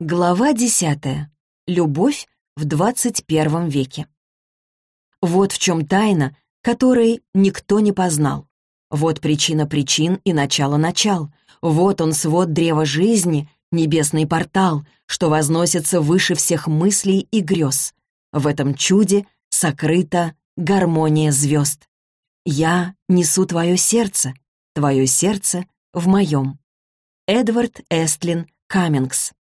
Глава десятая. Любовь в двадцать первом веке. Вот в чем тайна, которой никто не познал. Вот причина причин и начало начал. Вот он свод древа жизни, небесный портал, что возносится выше всех мыслей и грез. В этом чуде сокрыта гармония звезд. Я несу твое сердце, твое сердце в моем. Эдвард Эстлин Каммингс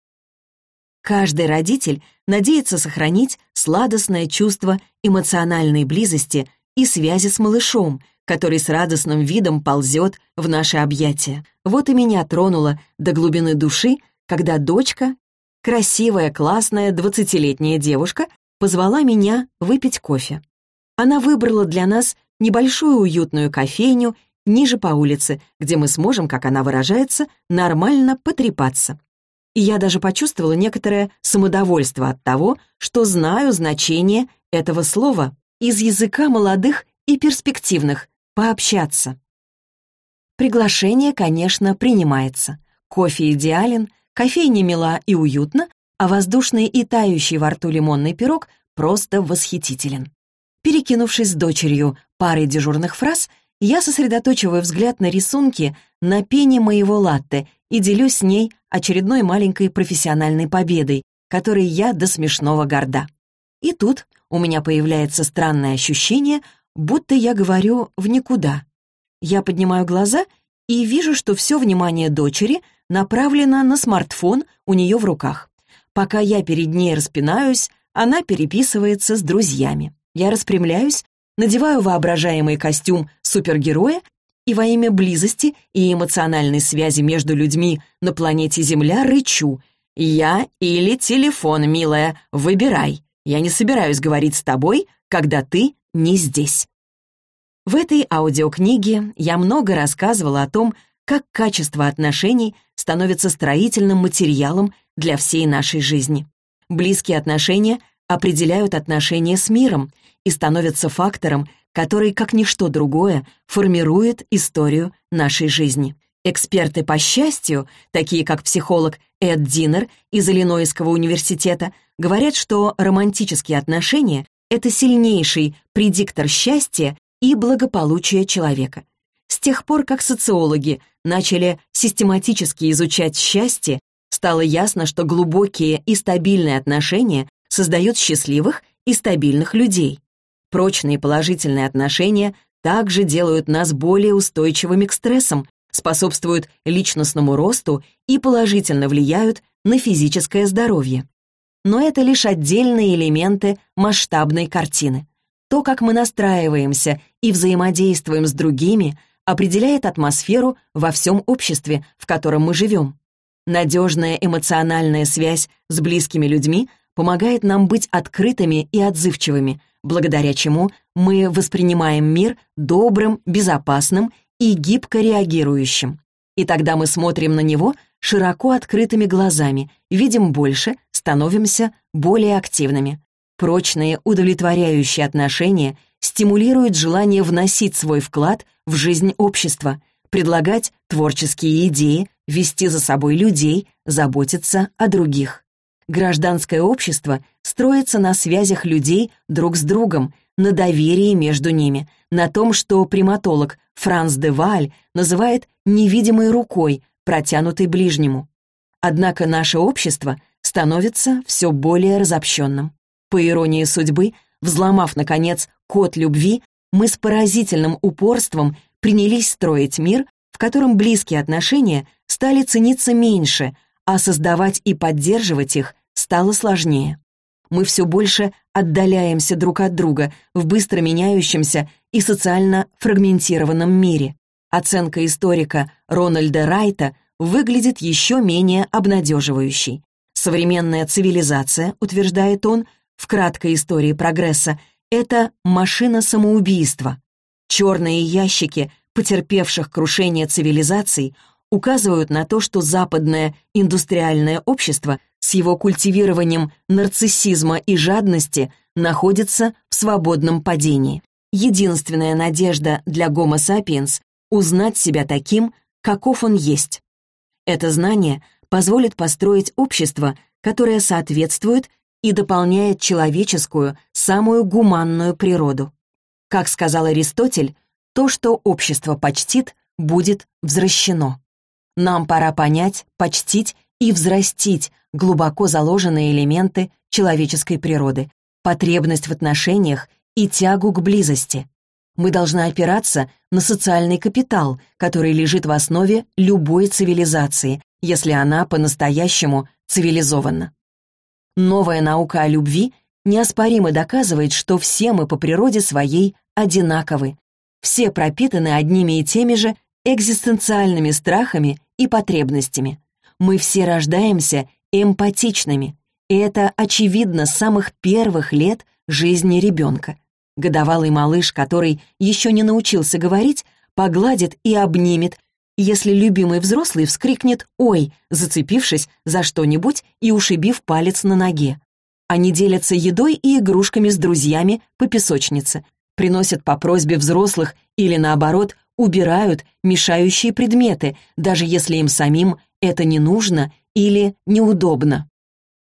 Каждый родитель надеется сохранить сладостное чувство эмоциональной близости и связи с малышом, который с радостным видом ползет в наши объятия. Вот и меня тронуло до глубины души, когда дочка, красивая, классная, двадцатилетняя девушка, позвала меня выпить кофе. Она выбрала для нас небольшую уютную кофейню ниже по улице, где мы сможем, как она выражается, нормально потрепаться и я даже почувствовала некоторое самодовольство от того, что знаю значение этого слова из языка молодых и перспективных — пообщаться. Приглашение, конечно, принимается. Кофе идеален, кофейня мила и уютна, а воздушный и тающий во рту лимонный пирог просто восхитителен. Перекинувшись с дочерью парой дежурных фраз, я сосредоточиваю взгляд на рисунки на пене моего латте и делюсь с ней очередной маленькой профессиональной победой, которой я до смешного горда. И тут у меня появляется странное ощущение, будто я говорю в никуда. Я поднимаю глаза и вижу, что все внимание дочери направлено на смартфон у нее в руках. Пока я перед ней распинаюсь, она переписывается с друзьями. Я распрямляюсь, надеваю воображаемый костюм супергероя и во имя близости и эмоциональной связи между людьми на планете Земля рычу. «Я или телефон, милая, выбирай. Я не собираюсь говорить с тобой, когда ты не здесь». В этой аудиокниге я много рассказывала о том, как качество отношений становится строительным материалом для всей нашей жизни. Близкие отношения определяют отношения с миром и становятся фактором, который, как ничто другое, формирует историю нашей жизни. Эксперты по счастью, такие как психолог Эд Динер из Иллинойского университета, говорят, что романтические отношения — это сильнейший предиктор счастья и благополучия человека. С тех пор, как социологи начали систематически изучать счастье, стало ясно, что глубокие и стабильные отношения создают счастливых и стабильных людей. Прочные положительные отношения также делают нас более устойчивыми к стрессам, способствуют личностному росту и положительно влияют на физическое здоровье. Но это лишь отдельные элементы масштабной картины. То, как мы настраиваемся и взаимодействуем с другими, определяет атмосферу во всем обществе, в котором мы живем. Надежная эмоциональная связь с близкими людьми помогает нам быть открытыми и отзывчивыми – благодаря чему мы воспринимаем мир добрым, безопасным и гибко реагирующим. И тогда мы смотрим на него широко открытыми глазами, видим больше, становимся более активными. Прочные, удовлетворяющие отношения стимулируют желание вносить свой вклад в жизнь общества, предлагать творческие идеи, вести за собой людей, заботиться о других. Гражданское общество строится на связях людей друг с другом, на доверии между ними, на том, что приматолог Франц де Валь называет «невидимой рукой», протянутой ближнему. Однако наше общество становится все более разобщенным. По иронии судьбы, взломав, наконец, код любви, мы с поразительным упорством принялись строить мир, в котором близкие отношения стали цениться меньше, а создавать и поддерживать их стало сложнее. Мы все больше отдаляемся друг от друга в быстро меняющемся и социально фрагментированном мире. Оценка историка Рональда Райта выглядит еще менее обнадеживающей. Современная цивилизация, утверждает он, в краткой истории прогресса, это машина самоубийства. Черные ящики потерпевших крушение цивилизаций указывают на то, что западное индустриальное общество с его культивированием нарциссизма и жадности находится в свободном падении. Единственная надежда для Homo sapiens — узнать себя таким, каков он есть. Это знание позволит построить общество, которая соответствует и дополняет человеческую, самую гуманную природу. Как сказал Аристотель, то, что общество почтит, будет взращено. Нам пора понять, почтить и взрастить глубоко заложенные элементы человеческой природы, потребность в отношениях и тягу к близости. Мы должны опираться на социальный капитал, который лежит в основе любой цивилизации, если она по-настоящему цивилизована. Новая наука о любви неоспоримо доказывает, что все мы по природе своей одинаковы. Все пропитаны одними и теми же экзистенциальными страхами и потребностями. Мы все рождаемся эмпатичными, и это очевидно с самых первых лет жизни ребенка. Годовалый малыш, который еще не научился говорить, погладит и обнимет, если любимый взрослый вскрикнет «Ой!», зацепившись за что-нибудь и ушибив палец на ноге. Они делятся едой и игрушками с друзьями по песочнице, приносят по просьбе взрослых или, наоборот, убирают мешающие предметы, даже если им самим это не нужно или неудобно.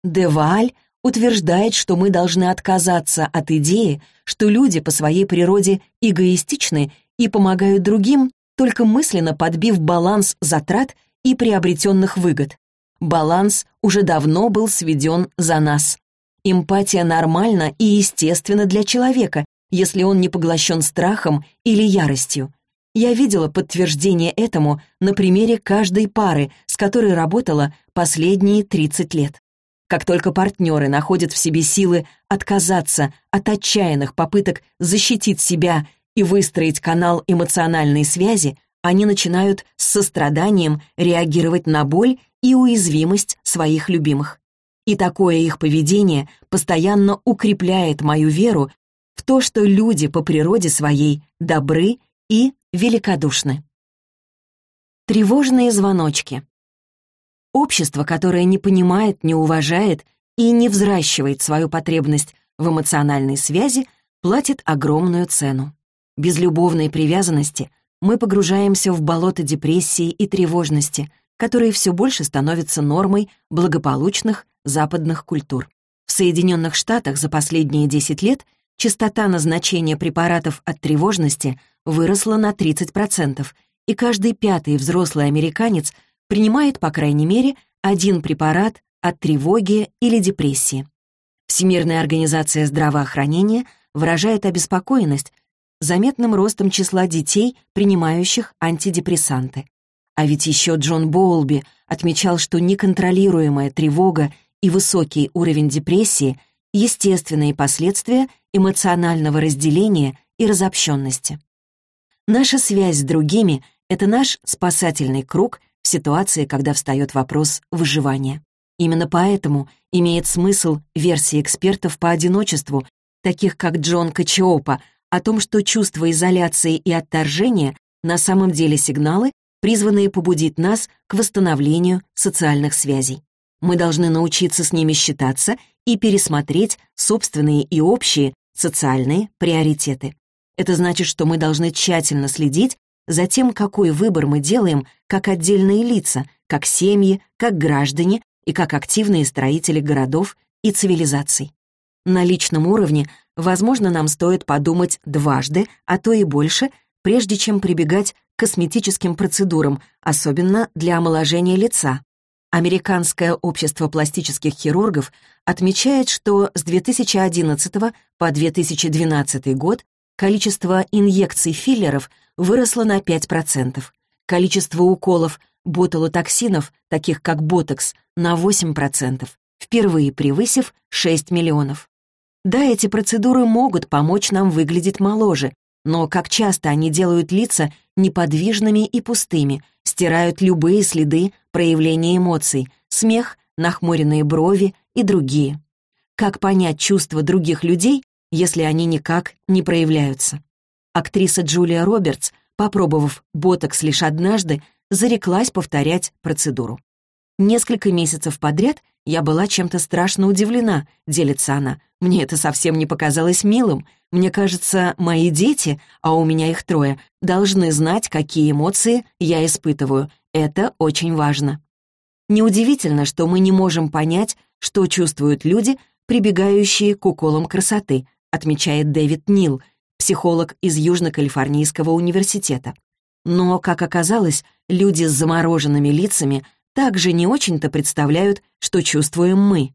Деваль утверждает, что мы должны отказаться от идеи, что люди по своей природе эгоистичны и помогают другим, только мысленно подбив баланс затрат и приобретенных выгод. Баланс уже давно был сведен за нас. Эмпатия нормальна и естественна для человека, если он не поглощен страхом или яростью. Я видела подтверждение этому на примере каждой пары, с которой работала последние 30 лет. Как только партнеры находят в себе силы отказаться от отчаянных попыток защитить себя и выстроить канал эмоциональной связи, они начинают с состраданием реагировать на боль и уязвимость своих любимых. И такое их поведение постоянно укрепляет мою веру в то, что люди по природе своей добры и великодушны. Тревожные звоночки. Общество, которое не понимает, не уважает и не взращивает свою потребность в эмоциональной связи, платит огромную цену. Без любовной привязанности мы погружаемся в болото депрессии и тревожности, которые все больше становятся нормой благополучных западных культур. В Соединенных Штатах за последние 10 лет частота назначения препаратов от тревожности выросла на 30%, и каждый пятый взрослый американец принимает, по крайней мере, один препарат от тревоги или депрессии. Всемирная организация здравоохранения выражает обеспокоенность заметным ростом числа детей, принимающих антидепрессанты. А ведь еще Джон Боулби отмечал, что неконтролируемая тревога и высокий уровень депрессии — естественные последствия эмоционального разделения и разобщенности. Наша связь с другими — это наш спасательный круг в ситуации, когда встает вопрос выживания. Именно поэтому имеет смысл версии экспертов по одиночеству, таких как Джон Качиопа, о том, что чувство изоляции и отторжения на самом деле сигналы, призванные побудить нас к восстановлению социальных связей. Мы должны научиться с ними считаться и пересмотреть собственные и общие социальные приоритеты. Это значит, что мы должны тщательно следить за тем, какой выбор мы делаем как отдельные лица, как семьи, как граждане и как активные строители городов и цивилизаций. На личном уровне, возможно, нам стоит подумать дважды, а то и больше, прежде чем прибегать к косметическим процедурам, особенно для омоложения лица. Американское общество пластических хирургов отмечает, что с 2011 по 2012 год количество инъекций филлеров выросло на 5%, количество уколов ботулотоксинов, таких как ботокс, на 8%, впервые превысив 6 миллионов. Да, эти процедуры могут помочь нам выглядеть моложе, но как часто они делают лица неподвижными и пустыми, стирают любые следы проявления эмоций, смех, нахмуренные брови и другие. Как понять чувства других людей, если они никак не проявляются. Актриса Джулия Робертс, попробовав ботокс лишь однажды, зареклась повторять процедуру. Несколько месяцев подряд я была чем-то страшно удивлена, делится она. Мне это совсем не показалось милым. Мне кажется, мои дети, а у меня их трое, должны знать, какие эмоции я испытываю. Это очень важно. Неудивительно, что мы не можем понять, что чувствуют люди, прибегающие к уколам красоты, отмечает Дэвид Нил, психолог из Южно-Калифорнийского университета. Но, как оказалось, люди с замороженными лицами также не очень-то представляют, что чувствуем мы.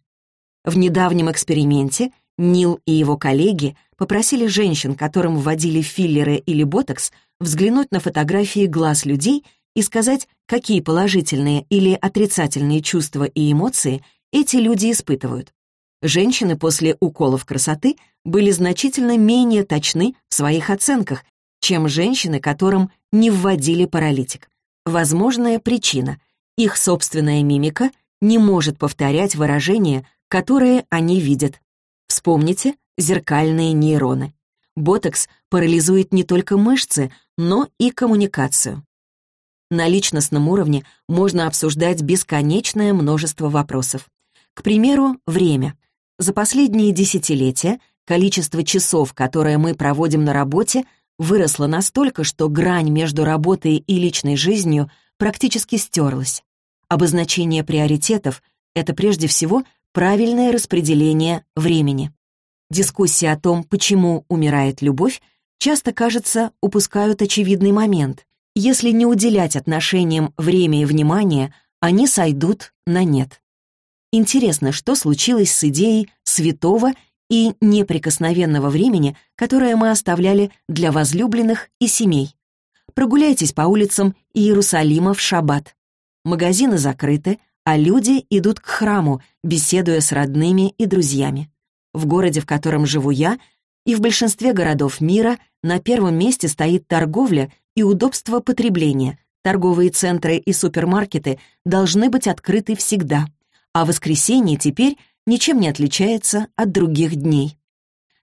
В недавнем эксперименте Нил и его коллеги попросили женщин, которым вводили филлеры или ботокс, взглянуть на фотографии глаз людей и сказать, какие положительные или отрицательные чувства и эмоции эти люди испытывают. Женщины после уколов красоты были значительно менее точны в своих оценках, чем женщины, которым не вводили паралитик. Возможная причина — их собственная мимика не может повторять выражения, которые они видят. Вспомните зеркальные нейроны. Ботокс парализует не только мышцы, но и коммуникацию. На личностном уровне можно обсуждать бесконечное множество вопросов. К примеру, время. За последние десятилетия количество часов, которые мы проводим на работе, выросло настолько, что грань между работой и личной жизнью практически стерлась. Обозначение приоритетов — это прежде всего правильное распределение времени. Дискуссии о том, почему умирает любовь, часто, кажется, упускают очевидный момент. Если не уделять отношениям время и внимание, они сойдут на нет. Интересно, что случилось с идеей святого и неприкосновенного времени, которое мы оставляли для возлюбленных и семей. Прогуляйтесь по улицам Иерусалима в шаббат. Магазины закрыты, а люди идут к храму, беседуя с родными и друзьями. В городе, в котором живу я, и в большинстве городов мира на первом месте стоит торговля и удобство потребления. Торговые центры и супермаркеты должны быть открыты всегда, а воскресенье теперь ничем не отличается от других дней.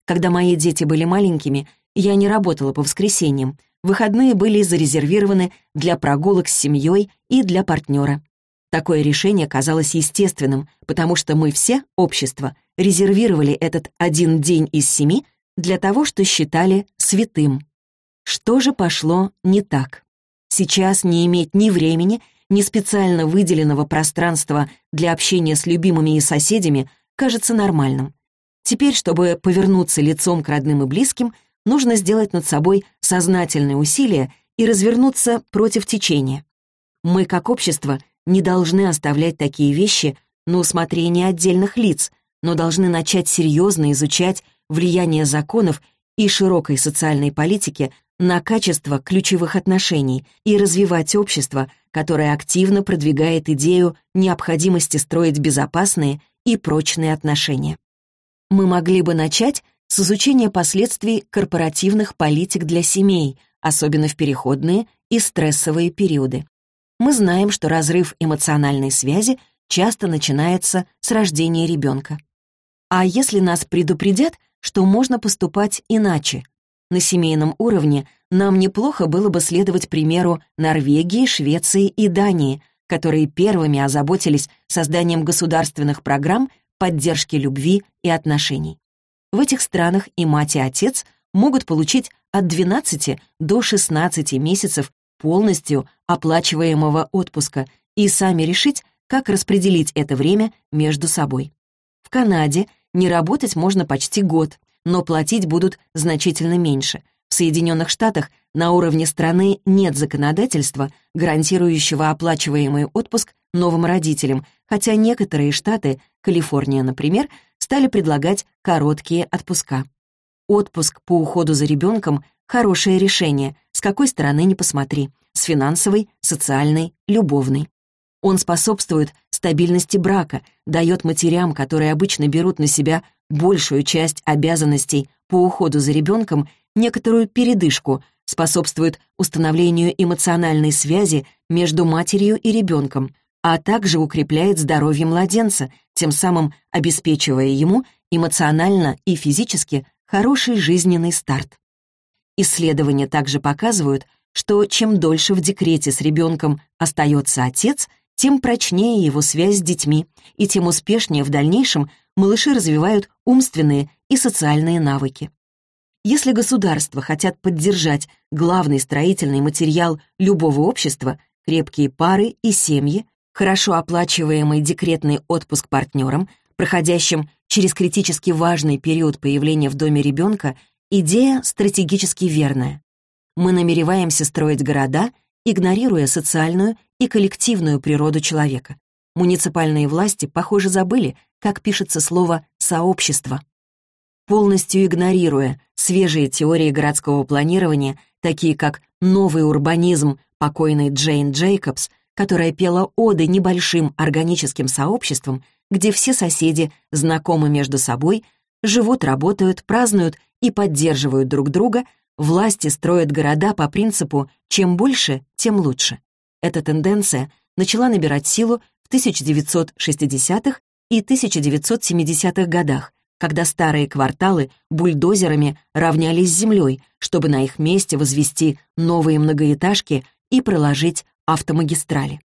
Когда мои дети были маленькими, я не работала по воскресеньям. Выходные были зарезервированы для прогулок с семьей и для партнера. Такое решение казалось естественным, потому что мы все, общество, резервировали этот один день из семи для того, что считали святым. Что же пошло не так? Сейчас не иметь ни времени, ни специально выделенного пространства для общения с любимыми и соседями кажется нормальным. Теперь, чтобы повернуться лицом к родным и близким, нужно сделать над собой сознательные усилия и развернуться против течения. Мы, как общество, не должны оставлять такие вещи на усмотрение отдельных лиц, но должны начать серьезно изучать влияние законов и широкой социальной политики на качество ключевых отношений и развивать общество, которое активно продвигает идею необходимости строить безопасные и прочные отношения. Мы могли бы начать с изучения последствий корпоративных политик для семей, особенно в переходные и стрессовые периоды. Мы знаем, что разрыв эмоциональной связи часто начинается с рождения ребенка. А если нас предупредят, что можно поступать иначе, на семейном уровне нам неплохо было бы следовать примеру Норвегии, Швеции и Дании, которые первыми озаботились созданием государственных программ поддержки любви и отношений. В этих странах и мать, и отец могут получить от 12 до 16 месяцев полностью оплачиваемого отпуска и сами решить, как распределить это время между собой. В Канаде не работать можно почти год, но платить будут значительно меньше. В Соединенных Штатах на уровне страны нет законодательства, гарантирующего оплачиваемый отпуск новым родителям, хотя некоторые штаты, Калифорния, например, стали предлагать короткие отпуска. Отпуск по уходу за ребенком — хорошее решение, с какой стороны ни посмотри, с финансовой, социальной, любовной. Он способствует стабильности брака, дает матерям, которые обычно берут на себя большую часть обязанностей по уходу за ребенком, некоторую передышку, способствует установлению эмоциональной связи между матерью и ребенком, а также укрепляет здоровье младенца, тем самым обеспечивая ему эмоционально и физически хороший жизненный старт. Исследования также показывают, что чем дольше в декрете с ребенком остается отец — тем прочнее его связь с детьми, и тем успешнее в дальнейшем малыши развивают умственные и социальные навыки. Если государства хотят поддержать главный строительный материал любого общества, крепкие пары и семьи, хорошо оплачиваемый декретный отпуск партнерам, проходящем через критически важный период появления в доме ребенка, идея стратегически верная. Мы намереваемся строить города, игнорируя социальную и коллективную природу человека. Муниципальные власти, похоже, забыли, как пишется слово «сообщество». Полностью игнорируя свежие теории городского планирования, такие как новый урбанизм покойной Джейн Джейкобс, которая пела оды небольшим органическим сообществам, где все соседи знакомы между собой, живут, работают, празднуют и поддерживают друг друга, власти строят города по принципу «чем больше, тем лучше». Эта тенденция начала набирать силу в 1960-х и 1970-х годах, когда старые кварталы бульдозерами равнялись с землей, чтобы на их месте возвести новые многоэтажки и проложить автомагистрали.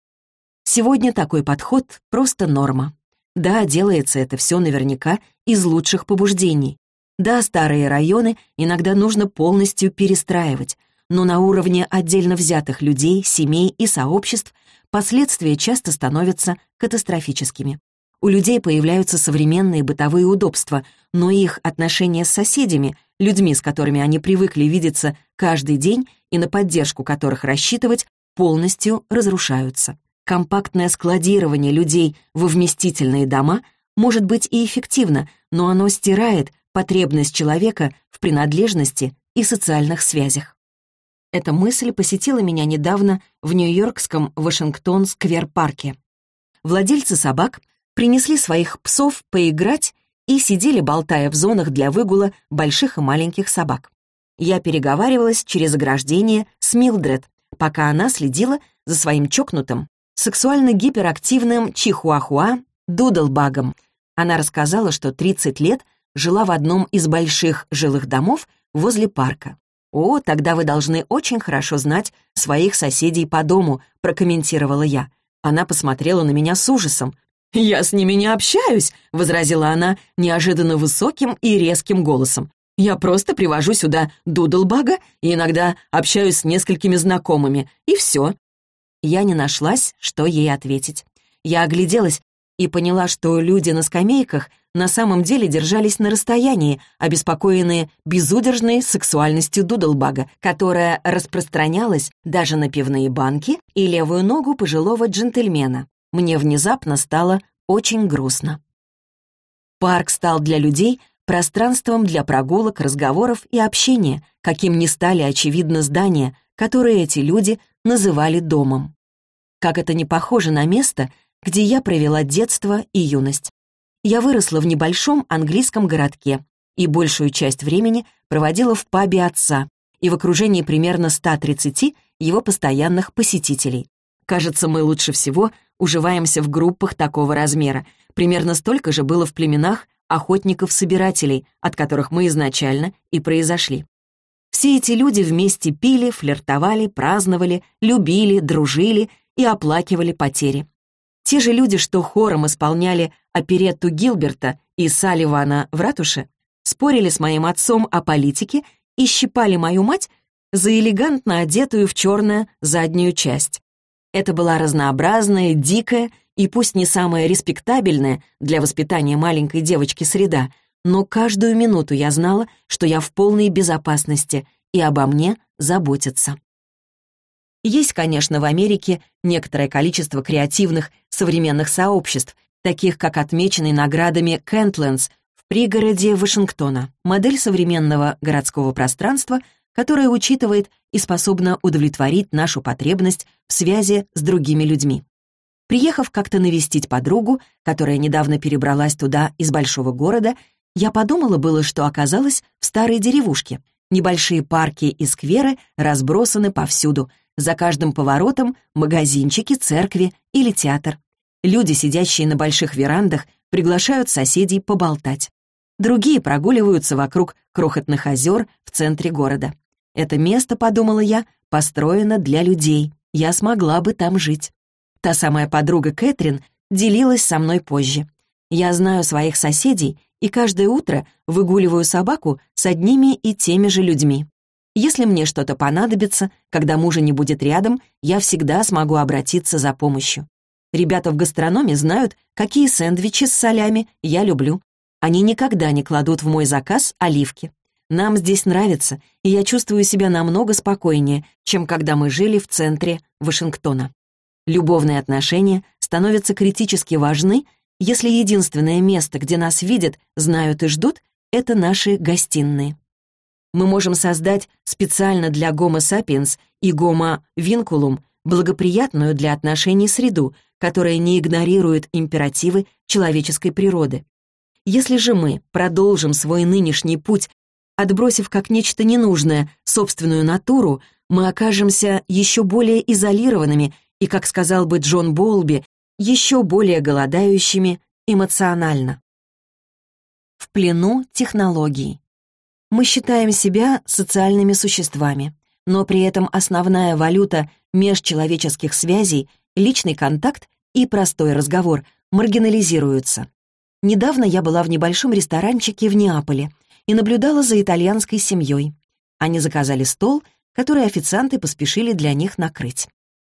Сегодня такой подход просто норма. Да, делается это все наверняка из лучших побуждений. Да, старые районы иногда нужно полностью перестраивать, но на уровне отдельно взятых людей, семей и сообществ последствия часто становятся катастрофическими. У людей появляются современные бытовые удобства, но их отношения с соседями, людьми, с которыми они привыкли видеться каждый день и на поддержку которых рассчитывать, полностью разрушаются. Компактное складирование людей во вместительные дома может быть и эффективно, но оно стирает потребность человека в принадлежности и социальных связях. Эта мысль посетила меня недавно в нью-йоркском Вашингтон-сквер-парке. Владельцы собак принесли своих псов поиграть и сидели, болтая в зонах для выгула больших и маленьких собак. Я переговаривалась через ограждение с Милдред, пока она следила за своим чокнутым, сексуально гиперактивным чихуахуа Дудлбагом. Она рассказала, что 30 лет жила в одном из больших жилых домов возле парка. «О, тогда вы должны очень хорошо знать своих соседей по дому», прокомментировала я. Она посмотрела на меня с ужасом. «Я с ними не общаюсь», — возразила она неожиданно высоким и резким голосом. «Я просто привожу сюда дудлбага и иногда общаюсь с несколькими знакомыми, и все». Я не нашлась, что ей ответить. Я огляделась и поняла, что люди на скамейках на самом деле держались на расстоянии, обеспокоенные безудержной сексуальностью дудлбага, которая распространялась даже на пивные банки и левую ногу пожилого джентльмена мне внезапно стало очень грустно. Парк стал для людей пространством для прогулок, разговоров и общения, каким не стали, очевидно, здания, которые эти люди называли домом. Как это не похоже на место, где я провела детство и юность. Я выросла в небольшом английском городке и большую часть времени проводила в пабе отца и в окружении примерно 130 его постоянных посетителей. Кажется, мы лучше всего уживаемся в группах такого размера. Примерно столько же было в племенах охотников-собирателей, от которых мы изначально и произошли. Все эти люди вместе пили, флиртовали, праздновали, любили, дружили и оплакивали потери. Те же люди, что хором исполняли оперетту Гилберта и Салливана в ратуше, спорили с моим отцом о политике и щипали мою мать за элегантно одетую в черное заднюю часть. Это была разнообразная, дикая и пусть не самая респектабельная для воспитания маленькой девочки среда, но каждую минуту я знала, что я в полной безопасности и обо мне заботятся. Есть, конечно, в Америке некоторое количество креативных современных сообществ, таких как отмеченный наградами Кентлендс в пригороде Вашингтона, модель современного городского пространства, которая учитывает и способна удовлетворить нашу потребность в связи с другими людьми. Приехав как-то навестить подругу, которая недавно перебралась туда из большого города, я подумала было, что оказалась в старой деревушке. Небольшие парки и скверы разбросаны повсюду, за каждым поворотом магазинчики, церкви или театр. Люди, сидящие на больших верандах, приглашают соседей поболтать. Другие прогуливаются вокруг крохотных озер в центре города. Это место, подумала я, построено для людей. Я смогла бы там жить. Та самая подруга Кэтрин делилась со мной позже. Я знаю своих соседей и каждое утро выгуливаю собаку с одними и теми же людьми. Если мне что-то понадобится, когда мужа не будет рядом, я всегда смогу обратиться за помощью. Ребята в гастрономе знают, какие сэндвичи с солями я люблю. Они никогда не кладут в мой заказ оливки. Нам здесь нравится, и я чувствую себя намного спокойнее, чем когда мы жили в центре Вашингтона. Любовные отношения становятся критически важны, если единственное место, где нас видят, знают и ждут, это наши гостиные. Мы можем создать специально для Homo sapiens и Homo vinculum благоприятную для отношений среду, которая не игнорирует императивы человеческой природы. Если же мы продолжим свой нынешний путь Отбросив как нечто ненужное собственную натуру, мы окажемся еще более изолированными и, как сказал бы Джон Болби, еще более голодающими эмоционально. В плену технологий. Мы считаем себя социальными существами, но при этом основная валюта межчеловеческих связей, личный контакт и простой разговор маргинализируются. Недавно я была в небольшом ресторанчике в Неаполе — и наблюдала за итальянской семьей. Они заказали стол, который официанты поспешили для них накрыть.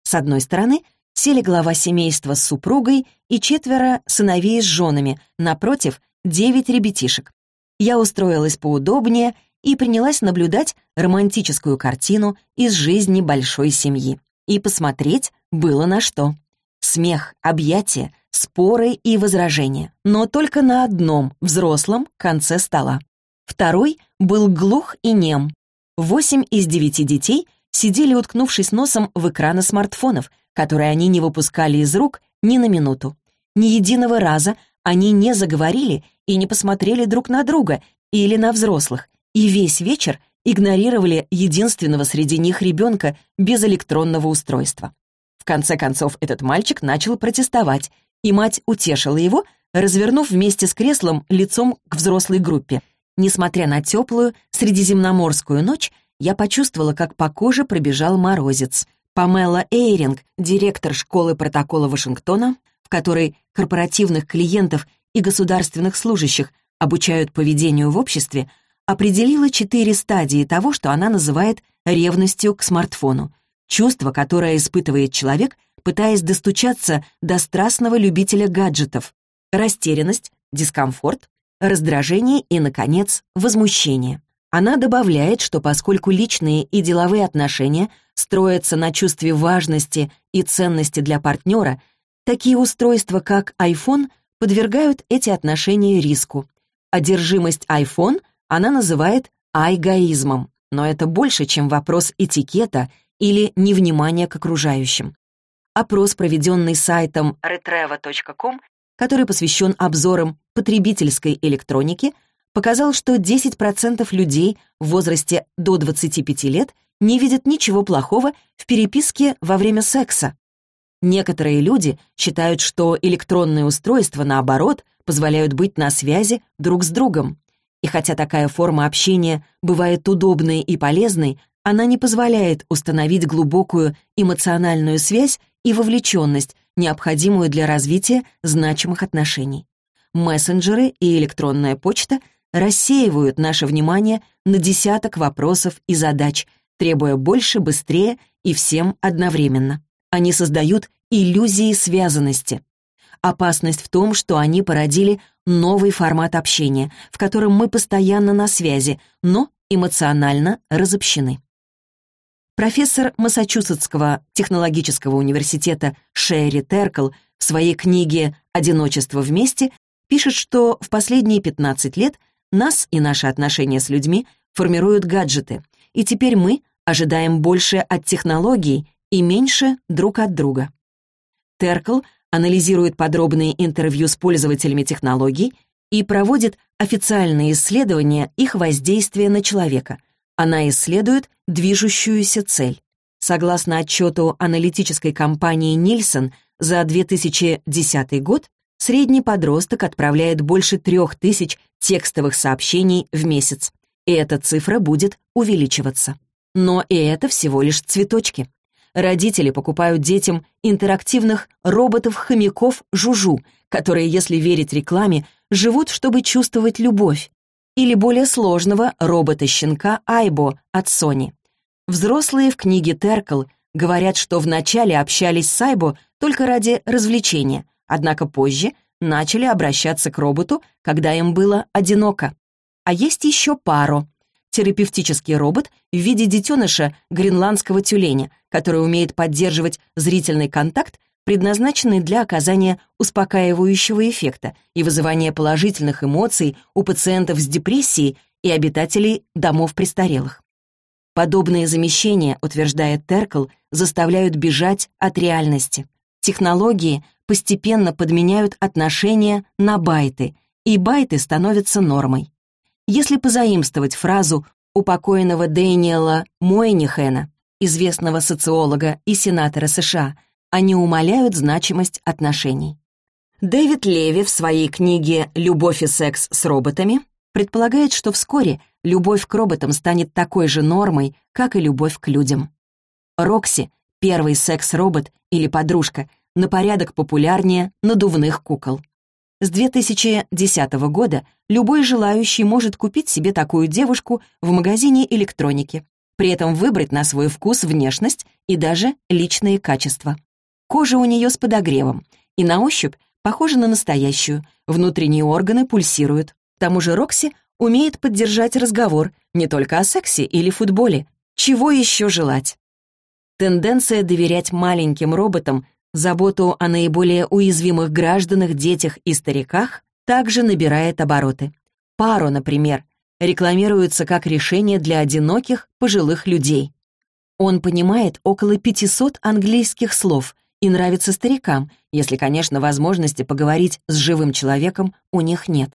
С одной стороны сели глава семейства с супругой и четверо сыновей с женами, напротив — девять ребятишек. Я устроилась поудобнее и принялась наблюдать романтическую картину из жизни большой семьи. И посмотреть было на что. Смех, объятия, споры и возражения. Но только на одном взрослом конце стола. Второй был глух и нем. Восемь из девяти детей сидели, уткнувшись носом в экраны смартфонов, которые они не выпускали из рук ни на минуту. Ни единого раза они не заговорили и не посмотрели друг на друга или на взрослых, и весь вечер игнорировали единственного среди них ребенка без электронного устройства. В конце концов, этот мальчик начал протестовать, и мать утешила его, развернув вместе с креслом лицом к взрослой группе — Несмотря на теплую средиземноморскую ночь, я почувствовала, как по коже пробежал морозец. Памела Эйринг, директор школы протокола Вашингтона, в которой корпоративных клиентов и государственных служащих обучают поведению в обществе, определила четыре стадии того, что она называет ревностью к смартфону. Чувство, которое испытывает человек, пытаясь достучаться до страстного любителя гаджетов. Растерянность, дискомфорт, раздражение и, наконец, возмущение. Она добавляет, что поскольку личные и деловые отношения строятся на чувстве важности и ценности для партнера, такие устройства, как iPhone, подвергают эти отношения риску. Одержимость iPhone она называет айгоизмом, но это больше, чем вопрос этикета или невнимания к окружающим. Опрос, проведенный сайтом retreva.com, который посвящен обзорам потребительской электроники, показал, что 10% людей в возрасте до 25 лет не видят ничего плохого в переписке во время секса. Некоторые люди считают, что электронные устройства, наоборот, позволяют быть на связи друг с другом. И хотя такая форма общения бывает удобной и полезной, она не позволяет установить глубокую эмоциональную связь и вовлеченность, необходимую для развития значимых отношений. Мессенджеры и электронная почта рассеивают наше внимание на десяток вопросов и задач, требуя больше, быстрее и всем одновременно. Они создают иллюзии связанности. Опасность в том, что они породили новый формат общения, в котором мы постоянно на связи, но эмоционально разобщены. Профессор Массачусетского технологического университета Шерри Теркл в своей книге «Одиночество вместе» пишет, что в последние 15 лет нас и наши отношения с людьми формируют гаджеты, и теперь мы ожидаем больше от технологий и меньше друг от друга. Теркл анализирует подробные интервью с пользователями технологий и проводит официальные исследования их воздействия на человека. Она исследует движущуюся цель. Согласно отчету аналитической компании «Нильсон» за 2010 год, средний подросток отправляет больше трех тысяч текстовых сообщений в месяц, и эта цифра будет увеличиваться. Но и это всего лишь цветочки. Родители покупают детям интерактивных роботов-хомяков Жужу, которые, если верить рекламе, живут, чтобы чувствовать любовь, или более сложного робота-щенка Айбо от Sony. Взрослые в книге Теркл Говорят, что вначале общались с Айбо только ради развлечения, однако позже начали обращаться к роботу, когда им было одиноко. А есть еще Паро — терапевтический робот в виде детеныша гренландского тюленя, который умеет поддерживать зрительный контакт, предназначенный для оказания успокаивающего эффекта и вызывания положительных эмоций у пациентов с депрессией и обитателей домов престарелых. Подобные замещения, утверждает Теркл, заставляют бежать от реальности. Технологии постепенно подменяют отношения на байты, и байты становятся нормой. Если позаимствовать фразу упокоенного Дэниела Мойнихена, известного социолога и сенатора США, они умаляют значимость отношений. Дэвид Леви в своей книге «Любовь и секс с роботами» предполагает, что вскоре любовь к роботам станет такой же нормой, как и любовь к людям. Рокси — первый секс-робот или подружка, на порядок популярнее надувных кукол. С 2010 года любой желающий может купить себе такую девушку в магазине электроники, при этом выбрать на свой вкус внешность и даже личные качества. Кожа у нее с подогревом, и на ощупь похожа на настоящую, внутренние органы пульсируют. К тому же Рокси умеет поддержать разговор не только о сексе или футболе. Чего еще желать? Тенденция доверять маленьким роботам заботу о наиболее уязвимых гражданах, детях и стариках также набирает обороты. Пару, например, рекламируется как решение для одиноких пожилых людей. Он понимает около 500 английских слов и нравится старикам, если, конечно, возможности поговорить с живым человеком у них нет.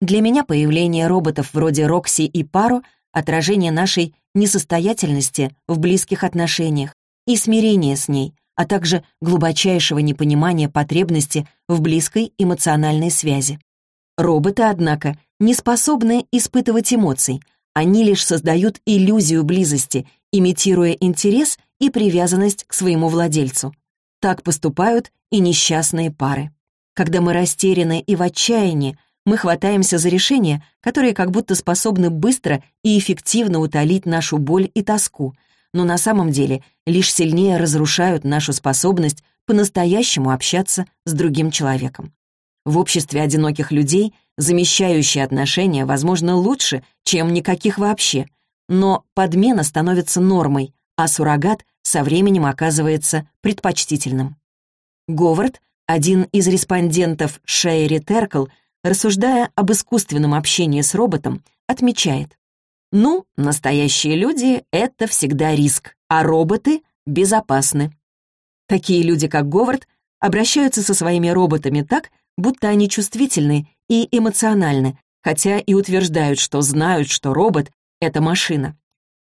Для меня появление роботов вроде Рокси и Паро — отражение нашей несостоятельности в близких отношениях и смирение с ней, а также глубочайшего непонимания потребности в близкой эмоциональной связи. Роботы, однако, не способны испытывать эмоций, они лишь создают иллюзию близости, имитируя интерес и привязанность к своему владельцу. Так поступают и несчастные пары. Когда мы растеряны и в отчаянии, мы хватаемся за решения, которые как будто способны быстро и эффективно утолить нашу боль и тоску, но на самом деле лишь сильнее разрушают нашу способность по-настоящему общаться с другим человеком. В обществе одиноких людей замещающие отношения, возможно, лучше, чем никаких вообще, но подмена становится нормой, а суррогат со временем оказывается предпочтительным. Говард, один из респондентов Шейри Теркл, рассуждая об искусственном общении с роботом, отмечает, «Ну, настоящие люди — это всегда риск, а роботы безопасны». Такие люди, как Говард, обращаются со своими роботами так, будто они чувствительны и эмоциональны, хотя и утверждают, что знают, что робот — это машина.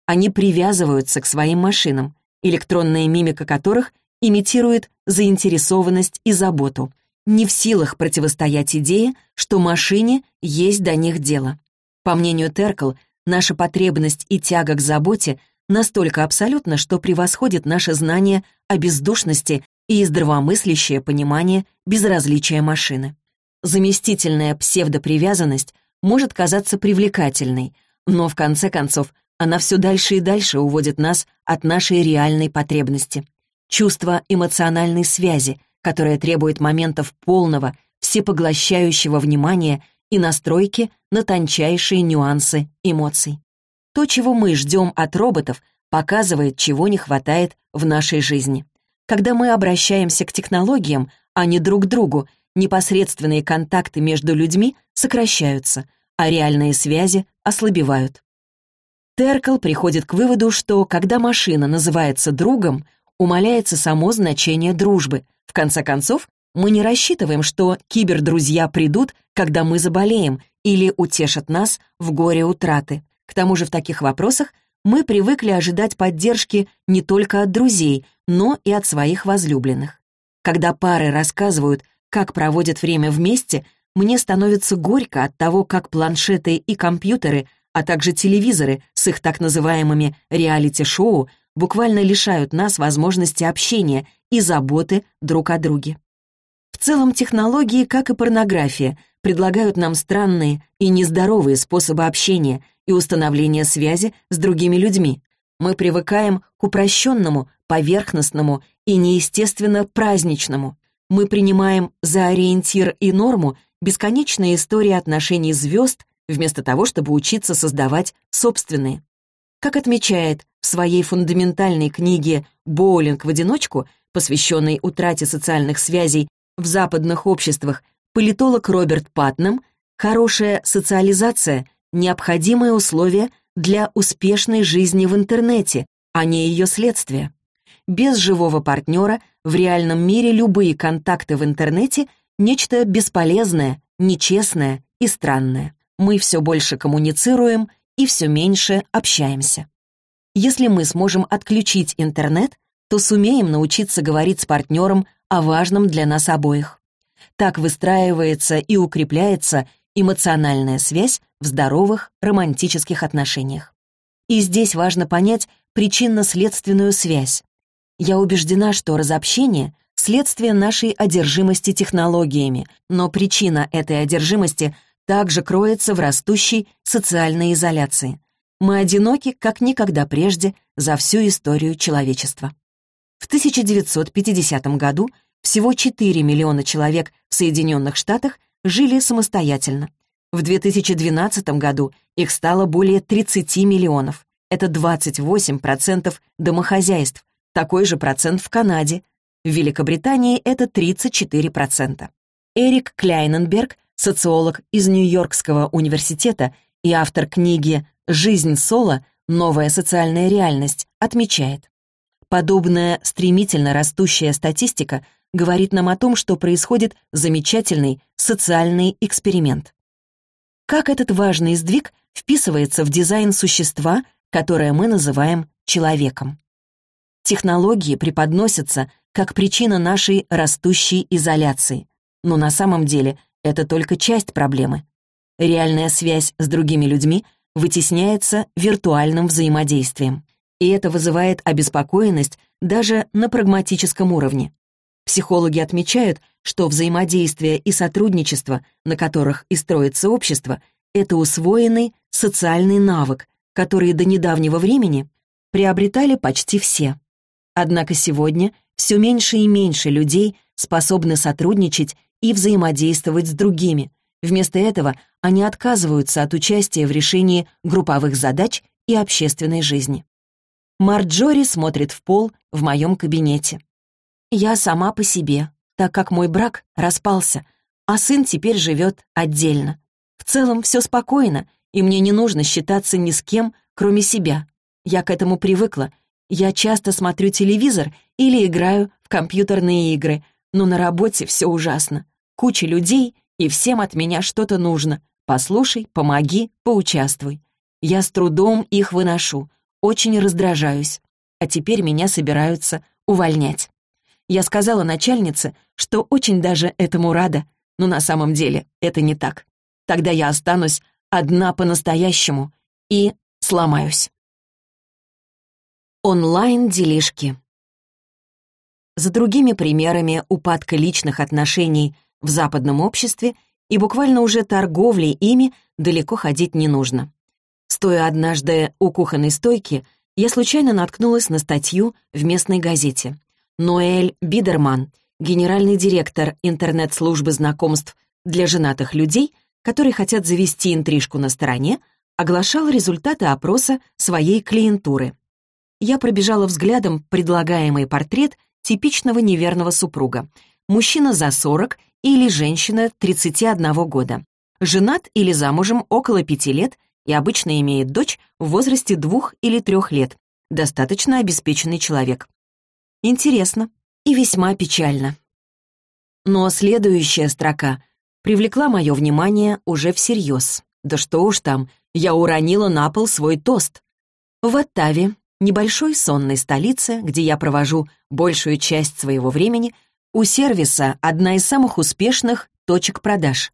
Они привязываются к своим машинам, электронная мимика которых имитирует заинтересованность и заботу, не в силах противостоять идее, что машине есть до них дело. По мнению Теркл, наша потребность и тяга к заботе настолько абсолютно, что превосходит наше знание о бездушности и здравомыслящее понимание безразличия машины. Заместительная псевдопривязанность может казаться привлекательной, но в конце концов она все дальше и дальше уводит нас от нашей реальной потребности. Чувство эмоциональной связи, которая требует моментов полного, всепоглощающего внимания и настройки на тончайшие нюансы эмоций. То, чего мы ждем от роботов, показывает, чего не хватает в нашей жизни. Когда мы обращаемся к технологиям, а не друг к другу, непосредственные контакты между людьми сокращаются, а реальные связи ослабевают. Теркл приходит к выводу, что когда машина называется другом, умаляется само значение дружбы. В конце концов, мы не рассчитываем, что кибердрузья придут, когда мы заболеем, или утешат нас в горе утраты. К тому же в таких вопросах мы привыкли ожидать поддержки не только от друзей, но и от своих возлюбленных. Когда пары рассказывают, как проводят время вместе, мне становится горько от того, как планшеты и компьютеры, а также телевизоры с их так называемыми реалити-шоу буквально лишают нас возможности общения и заботы друг о друге. Целом технологии, как и порнография, предлагают нам странные и нездоровые способы общения и установления связи с другими людьми. Мы привыкаем к упрощенному, поверхностному и неестественно праздничному. Мы принимаем за ориентир и норму бесконечные истории отношений звезд вместо того, чтобы учиться создавать собственные. Как отмечает в своей фундаментальной книге «Боулинг в одиночку», посвященной утрате социальных связей в западных обществах, политолог Роберт Патнам, хорошая социализация — необходимое условие для успешной жизни в интернете, а не ее следствие. Без живого партнера в реальном мире любые контакты в интернете — нечто бесполезное, нечестное и странное. Мы все больше коммуницируем и все меньше общаемся. Если мы сможем отключить интернет, то сумеем научиться говорить с партнером о важном для нас обоих. Так выстраивается и укрепляется эмоциональная связь в здоровых романтических отношениях. И здесь важно понять причинно-следственную связь. Я убеждена, что разобщение — следствие нашей одержимости технологиями, но причина этой одержимости также кроется в растущей социальной изоляции. Мы одиноки, как никогда прежде, за всю историю человечества. В 1950 году всего 4 миллиона человек в Соединенных Штатах жили самостоятельно. В 2012 году их стало более 30 миллионов. Это 28% домохозяйств, такой же процент в Канаде. В Великобритании это 34%. Эрик Кляйненберг, социолог из Нью-Йоркского университета и автор книги «Жизнь Соло. Новая социальная реальность», отмечает, Подобная стремительно растущая статистика говорит нам о том, что происходит замечательный социальный эксперимент. Как этот важный сдвиг вписывается в дизайн существа, которое мы называем человеком? Технологии преподносятся как причина нашей растущей изоляции, но на самом деле это только часть проблемы. Реальная связь с другими людьми вытесняется виртуальным взаимодействием и это вызывает обеспокоенность даже на прагматическом уровне. Психологи отмечают, что взаимодействие и сотрудничество, на которых и строится общество, это усвоенный социальный навык, который до недавнего времени приобретали почти все. Однако сегодня все меньше и меньше людей способны сотрудничать и взаимодействовать с другими. Вместо этого они отказываются от участия в решении групповых задач и общественной жизни. Марджори смотрит в пол в моем кабинете. Я сама по себе, так как мой брак распался, а сын теперь живет отдельно. В целом все спокойно, и мне не нужно считаться ни с кем, кроме себя. Я к этому привыкла. Я часто смотрю телевизор или играю в компьютерные игры, но на работе все ужасно. Куча людей, и всем от меня что-то нужно. Послушай, помоги, поучаствуй. Я с трудом их выношу, очень раздражаюсь, а теперь меня собираются увольнять. Я сказала начальнице, что очень даже этому рада, но на самом деле это не так. Тогда я останусь одна по-настоящему и сломаюсь. Онлайн-делишки. За другими примерами упадка личных отношений в западном обществе и буквально уже торговлей ими далеко ходить не нужно. Стоя однажды у кухонной стойки, я случайно наткнулась на статью в местной газете. Ноэль Бидерман, генеральный директор интернет-службы знакомств для женатых людей, которые хотят завести интрижку на стороне, оглашал результаты опроса своей клиентуры. Я пробежала взглядом предлагаемый портрет типичного неверного супруга. Мужчина за 40 или женщина 31 года. Женат или замужем около пяти лет – и обычно имеет дочь в возрасте двух или трех лет, достаточно обеспеченный человек. Интересно и весьма печально. Но следующая строка привлекла мое внимание уже всерьез. Да что уж там, я уронила на пол свой тост. В Оттаве, небольшой сонной столице, где я провожу большую часть своего времени, у сервиса одна из самых успешных точек продаж.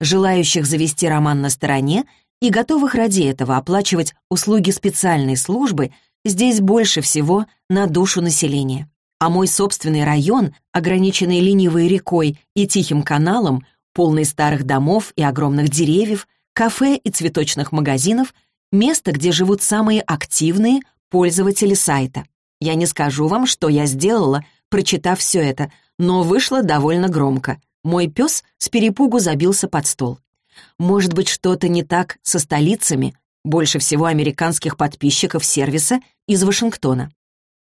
Желающих завести роман на стороне и готовых ради этого оплачивать услуги специальной службы здесь больше всего на душу населения. А мой собственный район, ограниченный ленивой рекой и тихим каналом, полный старых домов и огромных деревьев, кафе и цветочных магазинов, место, где живут самые активные, пользователи сайта. Я не скажу вам, что я сделала, прочитав все это, но вышло довольно громко. Мой пес с перепугу забился под стол. Может быть, что-то не так со столицами, больше всего американских подписчиков сервиса из Вашингтона.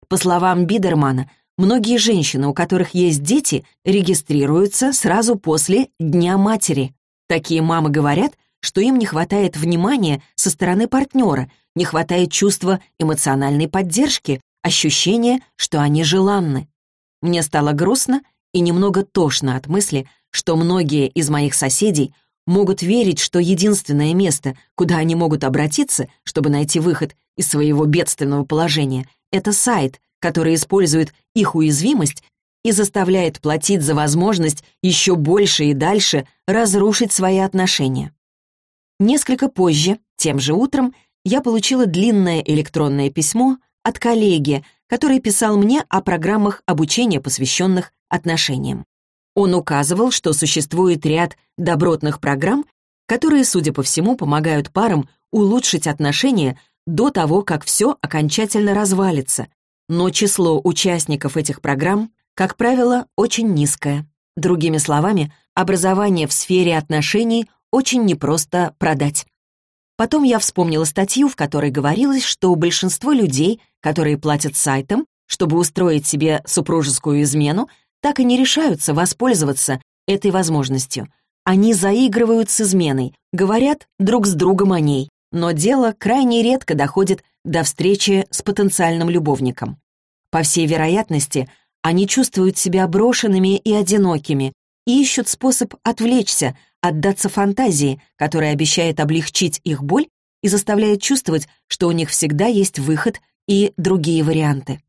По словам Бидермана, многие женщины, у которых есть дети, регистрируются сразу после Дня матери. Такие мамы говорят, что им не хватает внимания со стороны партнера, не хватает чувства эмоциональной поддержки, ощущения, что они желанны. Мне стало грустно и немного тошно от мысли, что многие из моих соседей могут верить, что единственное место, куда они могут обратиться, чтобы найти выход из своего бедственного положения, это сайт, который использует их уязвимость и заставляет платить за возможность еще больше и дальше разрушить свои отношения. Несколько позже, тем же утром, я получила длинное электронное письмо от коллеги, который писал мне о программах обучения, посвященных отношениям. Он указывал, что существует ряд добротных программ, которые, судя по всему, помогают парам улучшить отношения до того, как все окончательно развалится. Но число участников этих программ, как правило, очень низкое. Другими словами, образование в сфере отношений очень непросто продать. Потом я вспомнила статью, в которой говорилось, что большинство людей, которые платят сайтам, чтобы устроить себе супружескую измену, так и не решаются воспользоваться этой возможностью. Они заигрывают с изменой, говорят друг с другом о ней, но дело крайне редко доходит до встречи с потенциальным любовником. По всей вероятности, они чувствуют себя брошенными и одинокими и ищут способ отвлечься, отдаться фантазии, которая обещает облегчить их боль и заставляет чувствовать, что у них всегда есть выход и другие варианты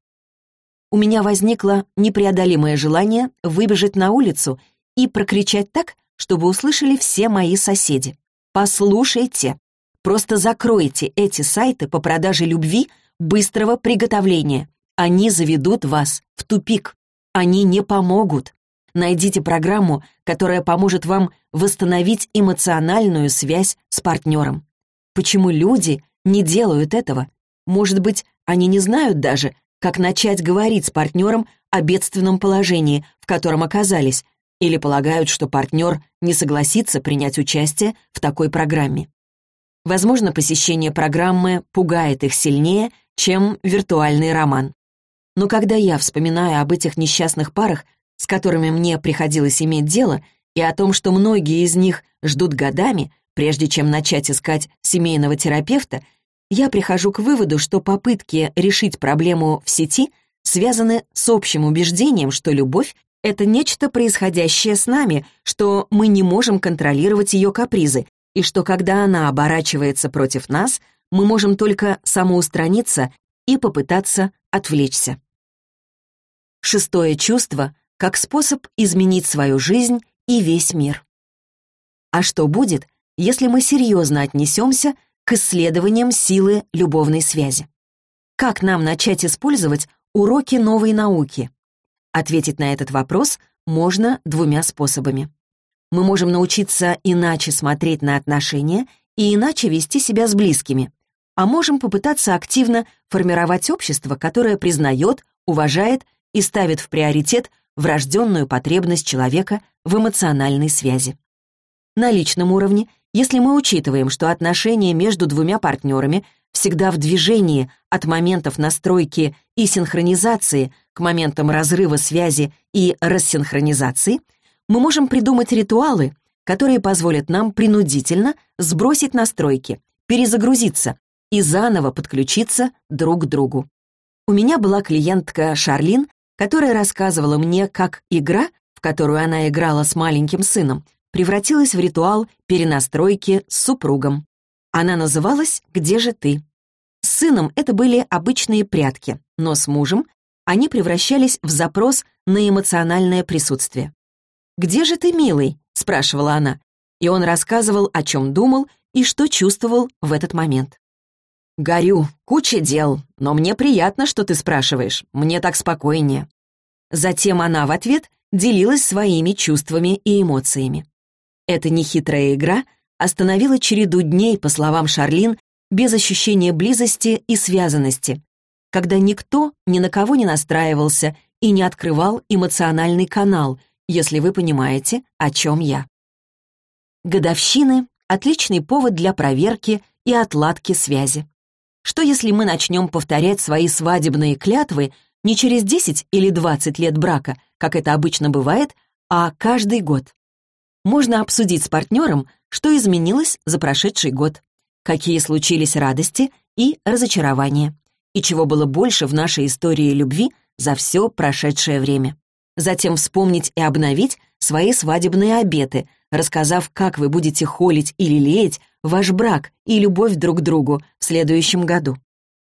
у меня возникло непреодолимое желание выбежать на улицу и прокричать так, чтобы услышали все мои соседи. «Послушайте, просто закройте эти сайты по продаже любви быстрого приготовления. Они заведут вас в тупик. Они не помогут. Найдите программу, которая поможет вам восстановить эмоциональную связь с партнером. Почему люди не делают этого? Может быть, они не знают даже, как начать говорить с партнером о бедственном положении, в котором оказались, или полагают, что партнер не согласится принять участие в такой программе. Возможно, посещение программы пугает их сильнее, чем виртуальный роман. Но когда я вспоминаю об этих несчастных парах, с которыми мне приходилось иметь дело, и о том, что многие из них ждут годами, прежде чем начать искать семейного терапевта, я прихожу к выводу, что попытки решить проблему в сети связаны с общим убеждением, что любовь — это нечто происходящее с нами, что мы не можем контролировать ее капризы, и что когда она оборачивается против нас, мы можем только самоустраниться и попытаться отвлечься. Шестое чувство как способ изменить свою жизнь и весь мир. А что будет, если мы серьезно отнесемся к исследованиям силы любовной связи. Как нам начать использовать уроки новой науки? Ответить на этот вопрос можно двумя способами. Мы можем научиться иначе смотреть на отношения и иначе вести себя с близкими, а можем попытаться активно формировать общество, которое признает, уважает и ставит в приоритет врожденную потребность человека в эмоциональной связи. На личном уровне если мы учитываем, что отношения между двумя партнерами всегда в движении от моментов настройки и синхронизации к моментам разрыва связи и рассинхронизации, мы можем придумать ритуалы, которые позволят нам принудительно сбросить настройки, перезагрузиться и заново подключиться друг к другу. У меня была клиентка Шарлин, которая рассказывала мне, как игра, в которую она играла с маленьким сыном, превратилась в ритуал перенастройки с супругом. Она называлась «Где же ты?». С сыном это были обычные прятки, но с мужем они превращались в запрос на эмоциональное присутствие. «Где же ты, милый?» — спрашивала она, и он рассказывал, о чем думал и что чувствовал в этот момент. «Горю, куча дел, но мне приятно, что ты спрашиваешь, мне так спокойнее». Затем она в ответ делилась своими чувствами и эмоциями. Эта нехитрая игра остановила череду дней, по словам Шарлин, без ощущения близости и связанности, когда никто ни на кого не настраивался и не открывал эмоциональный канал, если вы понимаете, о чем я. Годовщины — отличный повод для проверки и отладки связи. Что если мы начнем повторять свои свадебные клятвы не через 10 или 20 лет брака, как это обычно бывает, а каждый год? Можно обсудить с партнером, что изменилось за прошедший год, какие случились радости и разочарования, и чего было больше в нашей истории любви за все прошедшее время. Затем вспомнить и обновить свои свадебные обеты, рассказав, как вы будете холить или лелеять ваш брак и любовь друг к другу в следующем году.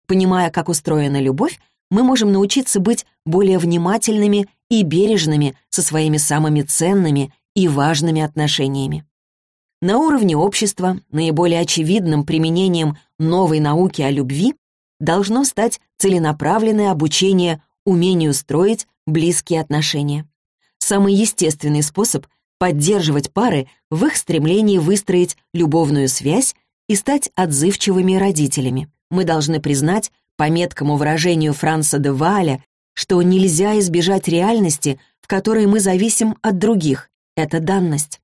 Понимая, как устроена любовь, мы можем научиться быть более внимательными и бережными со своими самыми ценными и важными отношениями. На уровне общества наиболее очевидным применением новой науки о любви должно стать целенаправленное обучение умению строить близкие отношения. Самый естественный способ поддерживать пары в их стремлении выстроить любовную связь и стать отзывчивыми родителями. Мы должны признать, по меткому выражению Франца де Валя, что нельзя избежать реальности, в которой мы зависим от других. Это данность.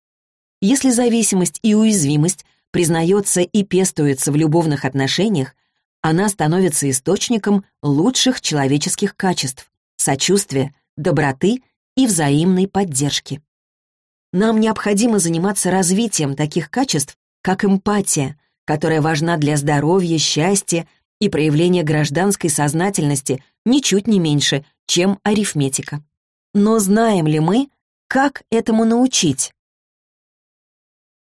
Если зависимость и уязвимость признается и пестуется в любовных отношениях, она становится источником лучших человеческих качеств — сочувствия, доброты и взаимной поддержки. Нам необходимо заниматься развитием таких качеств, как эмпатия, которая важна для здоровья, счастья и проявления гражданской сознательности ничуть не меньше, чем арифметика. Но знаем ли мы, как этому научить?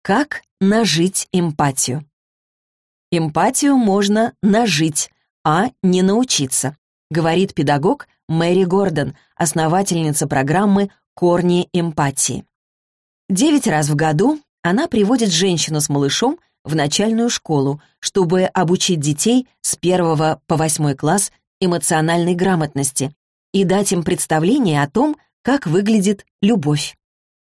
Как нажить эмпатию? Эмпатию можно нажить, а не научиться, говорит педагог Мэри Гордон, основательница программы «Корни эмпатии». Девять раз в году она приводит женщину с малышом в начальную школу, чтобы обучить детей с первого по восьмой класс эмоциональной грамотности и дать им представление о том, как выглядит любовь.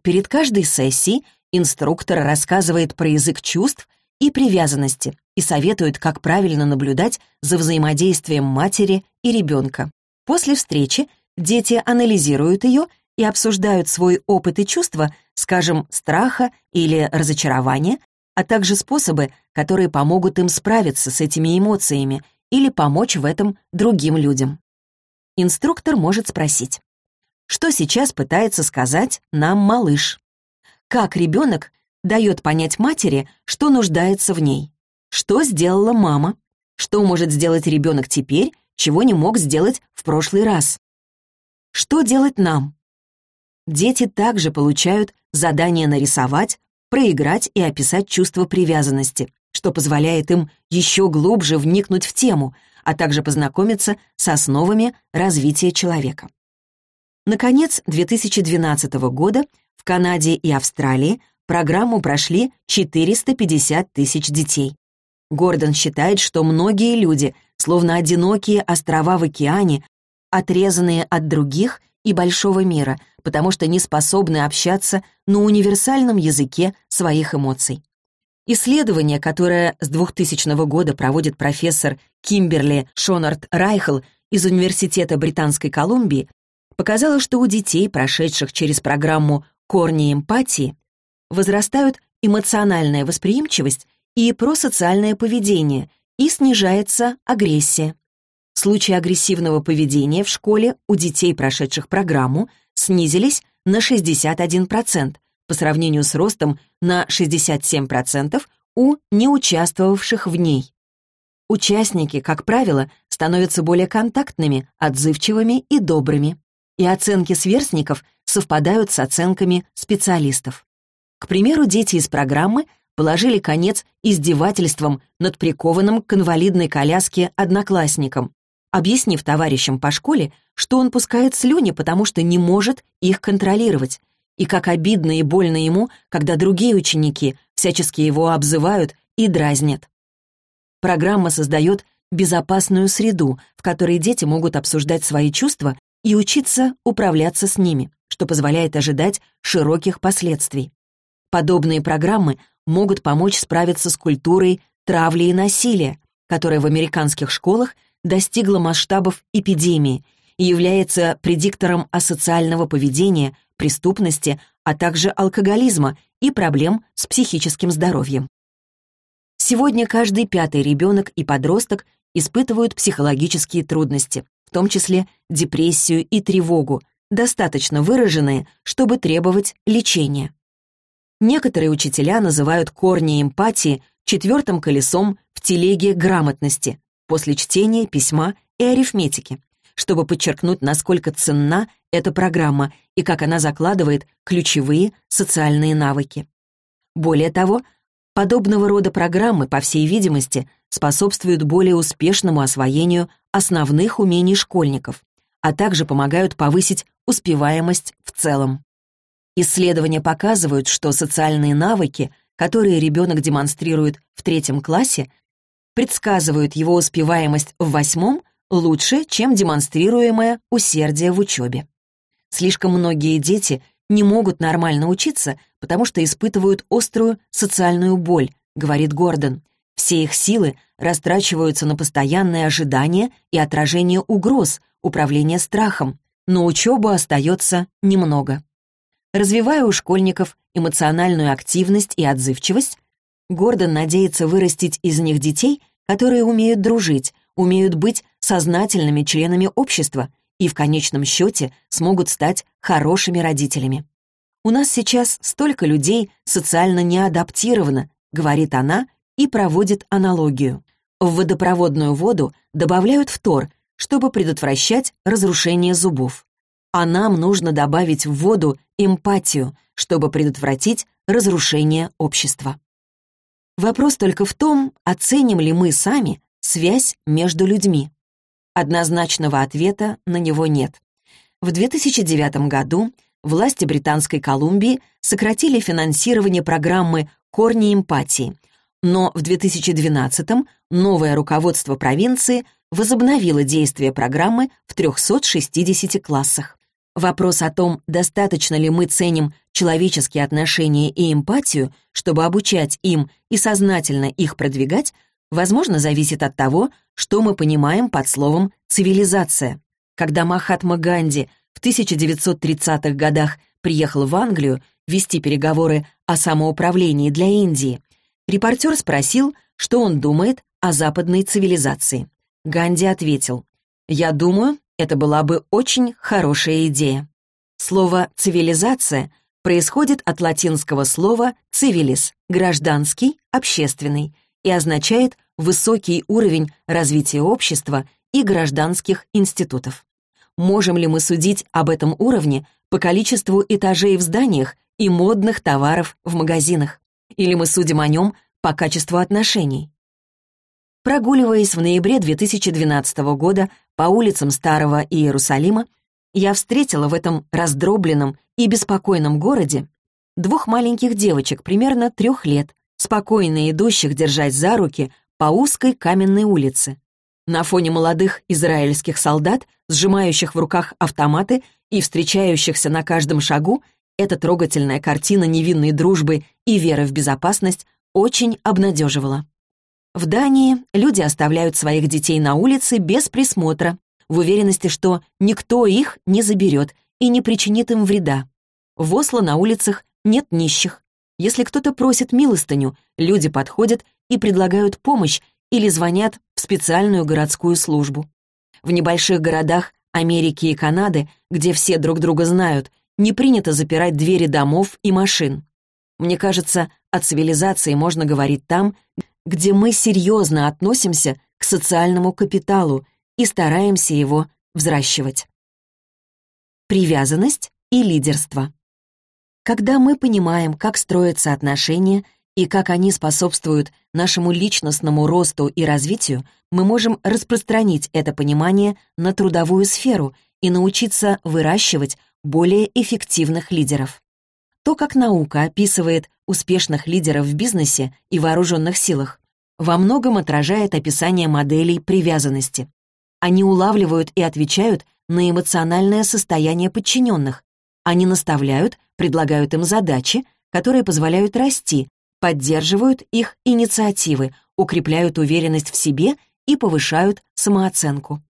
Перед каждой сессией инструктор рассказывает про язык чувств и привязанности и советует, как правильно наблюдать за взаимодействием матери и ребенка. После встречи дети анализируют ее и обсуждают свой опыт и чувства, скажем, страха или разочарования, а также способы, которые помогут им справиться с этими эмоциями или помочь в этом другим людям. Инструктор может спросить, что сейчас пытается сказать нам малыш? Как ребенок дает понять матери, что нуждается в ней? Что сделала мама? Что может сделать ребенок теперь, чего не мог сделать в прошлый раз. Что делать нам? Дети также получают задание нарисовать, проиграть и описать чувство привязанности, что позволяет им еще глубже вникнуть в тему, а также познакомиться с основами развития человека. Наконец, 2012 года в Канаде и Австралии программу прошли 450 тысяч детей. Гордон считает, что многие люди словно одинокие острова в океане, отрезанные от других и большого мира, потому что не способны общаться на универсальном языке своих эмоций. Исследование, которое с 2000 года проводит профессор Кимберли Шонард Райхл из Университета Британской Колумбии, показало, что у детей, прошедших через программу «Корни эмпатии», возрастают эмоциональная восприимчивость и просоциальное поведение, и снижается агрессия. Случаи агрессивного поведения в школе у детей, прошедших программу, снизились на 61% по сравнению с ростом на 67% у неучаствовавших в ней. Участники, как правило, становятся более контактными, отзывчивыми и добрыми, и оценки сверстников совпадают с оценками специалистов. К примеру, дети из программы положили конец издевательствам над прикованным к инвалидной коляске одноклассником, объяснив товарищам по школе, что он пускает слюни, потому что не может их контролировать, и как обидно и больно ему, когда другие ученики всячески его обзывают и дразнят. Программа создает безопасную среду, в которой дети могут обсуждать свои чувства и учиться управляться с ними, что позволяет ожидать широких последствий. Подобные программы могут помочь справиться с культурой травли и насилия, которая в американских школах достигла масштабов эпидемии и является предиктором асоциального поведения, преступности, а также алкоголизма и проблем с психическим здоровьем. Сегодня каждый пятый ребенок и подросток испытывают психологические трудности, том числе депрессию и тревогу, достаточно выраженные, чтобы требовать лечения. Некоторые учителя называют корни эмпатии четвертым колесом в телеге грамотности после чтения, письма и арифметики, чтобы подчеркнуть, насколько ценна эта программа и как она закладывает ключевые социальные навыки. Более того, подобного рода программы, по всей видимости, способствуют более успешному освоению основных умений школьников, а также помогают повысить успеваемость в целом. Исследования показывают, что социальные навыки, которые ребенок демонстрирует в третьем классе, предсказывают его успеваемость в восьмом лучше, чем демонстрируемое усердие в учебе. Слишком многие дети не могут нормально учиться, потому что испытывают острую социальную боль, говорит Гордон. Все их силы растрачиваются на постоянное ожидание и отражение угроз, управление страхом, но учебу остается немного. Развивая у школьников эмоциональную активность и отзывчивость, Гордон надеется вырастить из них детей, которые умеют дружить, умеют быть сознательными членами общества и в конечном счете смогут стать хорошими родителями. «У нас сейчас столько людей социально неадаптировано», — говорит она и проводит аналогию. В водопроводную воду добавляют фтор, чтобы предотвращать разрушение зубов. А нам нужно добавить в воду эмпатию, чтобы предотвратить разрушение общества. Вопрос только в том, оценим ли мы сами связь между людьми. Однозначного ответа на него нет. В 2009 году власти Британской Колумбии сократили финансирование программы «Корни эмпатии», но в 2012 новое руководство провинции возобновило действие программы в 360 классах. Вопрос о том, достаточно ли мы ценим человеческие отношения и эмпатию, чтобы обучать им и сознательно их продвигать, возможно, зависит от того, что мы понимаем под словом «цивилизация». Когда Махатма Ганди в 1930-х годах приехал в Англию вести переговоры о самоуправлении для Индии, репортер спросил, что он думает о западной цивилизации. Ганди ответил, «Я думаю, это была бы очень хорошая идея. Слово «цивилизация» происходит от латинского слова «civilis» — гражданский, общественный, и означает высокий уровень развития общества и гражданских институтов. Можем ли мы судить об этом уровне по количеству этажей в зданиях и модных товаров в магазинах? Или мы судим о нем по качеству отношений? Прогуливаясь в ноябре 2012 года по улицам Старого Иерусалима, я встретила в этом раздробленном и беспокойном городе двух маленьких девочек примерно трех лет, спокойно идущих держать за руки по узкой каменной улице. На фоне молодых израильских солдат, сжимающих в руках автоматы и встречающихся на каждом шагу, эта трогательная картина невинной дружбы и веры в безопасность очень обнадеживала. В Дании люди оставляют своих детей на улице без присмотра, в уверенности, что никто их не заберет и не причинит им вреда. В Осло на улицах нет нищих. Если кто-то просит милостыню, люди подходят и предлагают помощь или звонят специальную городскую службу. В небольших городах Америки и Канады, где все друг друга знают, не принято запирать двери домов и машин. Мне кажется, о цивилизации можно говорить там, где мы серьезно относимся к социальному капиталу и стараемся его взращивать. Привязанность и лидерство. Когда мы понимаем, как строятся отношения и как они способствуют нашему личностному росту и развитию, мы можем распространить это понимание на трудовую сферу и научиться выращивать более эффективных лидеров. То, как наука описывает успешных лидеров в бизнесе и вооруженных силах, во многом отражает описание моделей привязанности. Они улавливают и отвечают на эмоциональное состояние подчиненных. Они наставляют, предлагают им задачи, которые позволяют расти, поддерживают их инициативы, укрепляют уверенность в себе и повышают самооценку.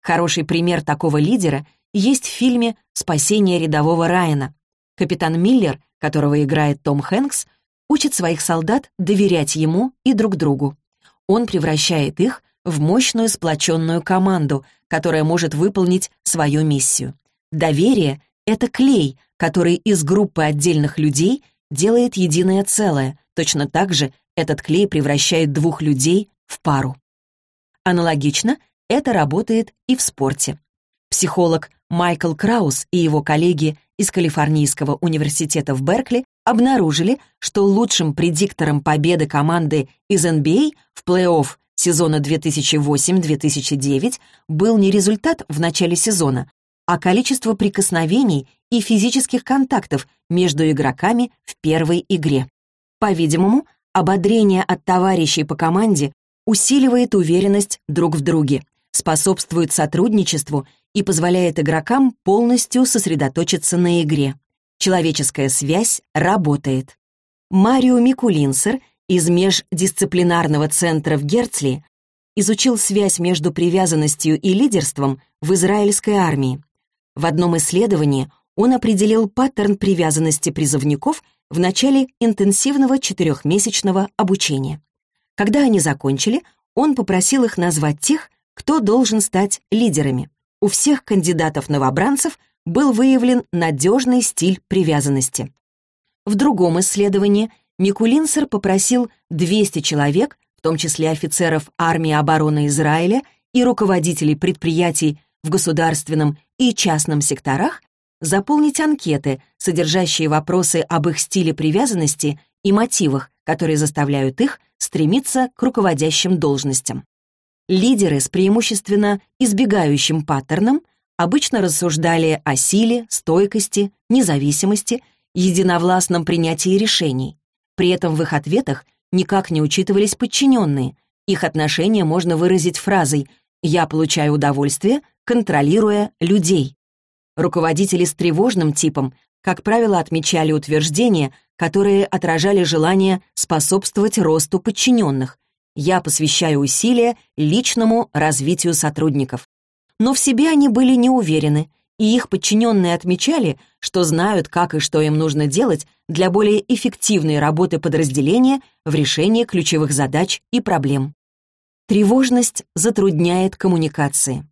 Хороший пример такого лидера есть в фильме «Спасение рядового Райана». Капитан Миллер, которого играет Том Хэнкс, учит своих солдат доверять ему и друг другу. Он превращает их в мощную сплоченную команду, которая может выполнить свою миссию. Доверие — это клей, который из группы отдельных людей делает единое целое. Точно так же этот клей превращает двух людей в пару. Аналогично это работает и в спорте. Психолог Майкл Краус и его коллеги из Калифорнийского университета в Беркли обнаружили, что лучшим предиктором победы команды из NBA в плей-офф сезона 2008-2009 был не результат в начале сезона, а количество прикосновений и физических контактов между игроками в первой игре. По-видимому, ободрение от товарищей по команде усиливает уверенность друг в друге, способствует сотрудничеству и позволяет игрокам полностью сосредоточиться на игре. Человеческая связь работает. Марио Микулинсер из междисциплинарного центра в Герцли изучил связь между привязанностью и лидерством в израильской армии. В одном исследовании он определил паттерн привязанности призывников в начале интенсивного четырехмесячного обучения. Когда они закончили, он попросил их назвать тех, кто должен стать лидерами. У всех кандидатов-новобранцев был выявлен надежный стиль привязанности. В другом исследовании Микулинсер попросил 200 человек, в том числе офицеров армии обороны Израиля и руководителей предприятий в государственном и частном секторах, заполнить анкеты, содержащие вопросы об их стиле привязанности и мотивах, которые заставляют их стремиться к руководящим должностям. Лидеры с преимущественно избегающим паттерном обычно рассуждали о силе, стойкости, независимости, единовластном принятии решений. При этом в их ответах никак не учитывались подчиненные. Их отношение можно выразить фразой «я получаю удовольствие, контролируя людей». Руководители с тревожным типом, как правило, отмечали утверждения, которые отражали желание способствовать росту подчиненных. Я посвящаю усилия личному развитию сотрудников. Но в себе они были не уверены, и их подчиненные отмечали, что знают, как и что им нужно делать для более эффективной работы подразделения в решении ключевых задач и проблем. Тревожность затрудняет коммуникации.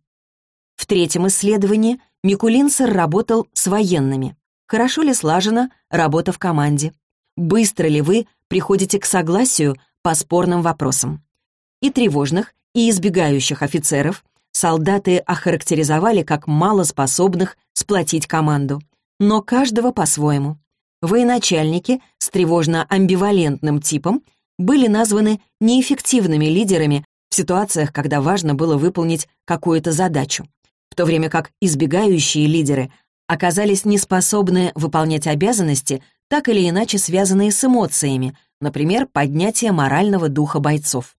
В третьем исследовании Микулинцер работал с военными. Хорошо ли слажена работа в команде? Быстро ли вы приходите к согласию по спорным вопросам? И тревожных, и избегающих офицеров солдаты охарактеризовали как малоспособных сплотить команду, но каждого по-своему. Военачальники с тревожно-амбивалентным типом были названы неэффективными лидерами в ситуациях, когда важно было выполнить какую-то задачу в то время как избегающие лидеры оказались неспособны выполнять обязанности, так или иначе связанные с эмоциями, например, поднятие морального духа бойцов.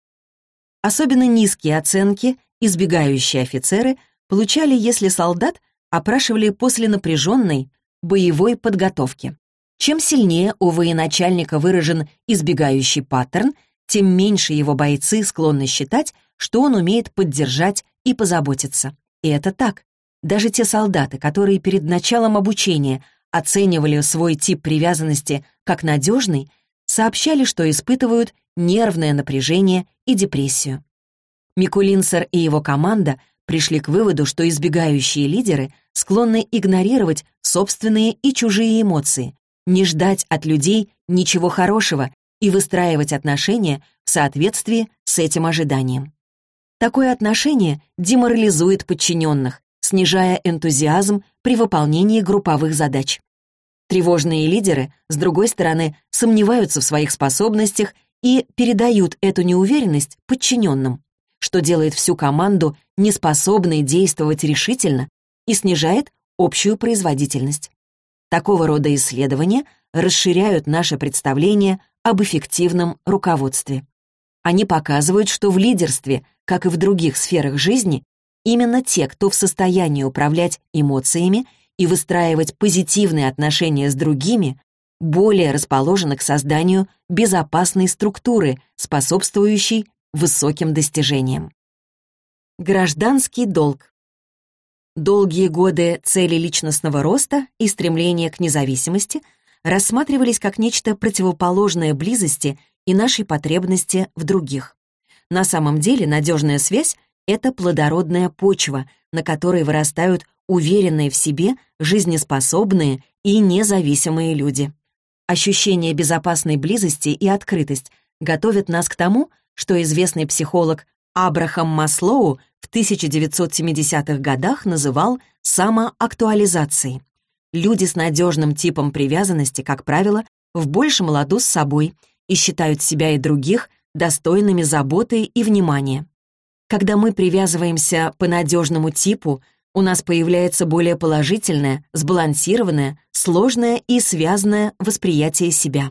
Особенно низкие оценки избегающие офицеры получали, если солдат опрашивали после напряженной боевой подготовки. Чем сильнее у военачальника выражен избегающий паттерн, тем меньше его бойцы склонны считать, что он умеет поддержать и позаботиться. И это так. Даже те солдаты, которые перед началом обучения оценивали свой тип привязанности как надежный, сообщали, что испытывают нервное напряжение и депрессию. Микулинсер и его команда пришли к выводу, что избегающие лидеры склонны игнорировать собственные и чужие эмоции, не ждать от людей ничего хорошего и выстраивать отношения в соответствии с этим ожиданием. Такое отношение деморализует подчиненных, снижая энтузиазм при выполнении групповых задач. Тревожные лидеры, с другой стороны, сомневаются в своих способностях и передают эту неуверенность подчиненным, что делает всю команду неспособной действовать решительно и снижает общую производительность. Такого рода исследования расширяют наше представление об эффективном руководстве. Они показывают, что в лидерстве, как и в других сферах жизни, именно те, кто в состоянии управлять эмоциями и выстраивать позитивные отношения с другими, более расположены к созданию безопасной структуры, способствующей высоким достижениям. Гражданский долг. Долгие годы цели личностного роста и стремления к независимости рассматривались как нечто противоположное близости и нашей потребности в других. На самом деле надежная связь — это плодородная почва, на которой вырастают уверенные в себе, жизнеспособные и независимые люди. Ощущение безопасной близости и открытость готовят нас к тому, что известный психолог Абрахам Маслоу в 1970-х годах называл самоактуализацией. Люди с надежным типом привязанности, как правило, в большем ладу с собой и считают себя и других достойными заботы и внимания. Когда мы привязываемся по надежному типу, у нас появляется более положительное, сбалансированное, сложное и связанное восприятие себя.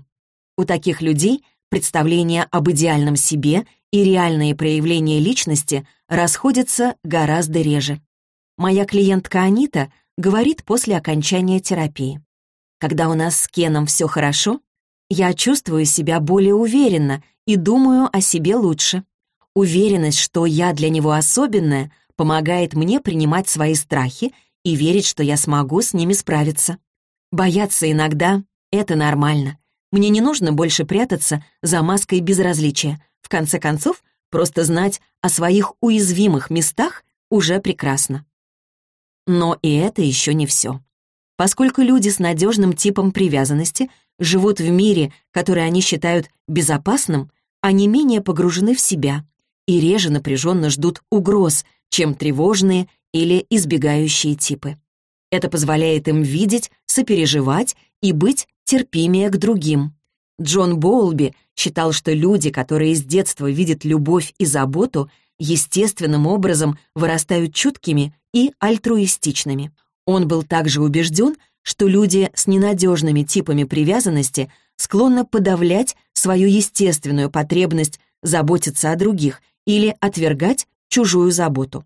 У таких людей представления об идеальном себе и реальные проявления личности расходятся гораздо реже. Моя клиентка Анита говорит после окончания терапии. Когда у нас с Кеном все хорошо, я чувствую себя более уверенно и думаю о себе лучше. Уверенность, что я для него особенная, помогает мне принимать свои страхи и верить, что я смогу с ними справиться. Бояться иногда — это нормально. Мне не нужно больше прятаться за маской безразличия. В конце концов, просто знать о своих уязвимых местах уже прекрасно. Но и это еще не все. Поскольку люди с надежным типом привязанности живут в мире, который они считают безопасным, они менее погружены в себя и реже напряженно ждут угроз, чем тревожные или избегающие типы. Это позволяет им видеть, сопереживать и быть терпимее к другим. Джон Боулби считал, что люди, которые с детства видят любовь и заботу, естественным образом вырастают чуткими и альтруистичными. Он был также убежден, что люди с ненадежными типами привязанности склонны подавлять свою естественную потребность заботиться о других или отвергать чужую заботу.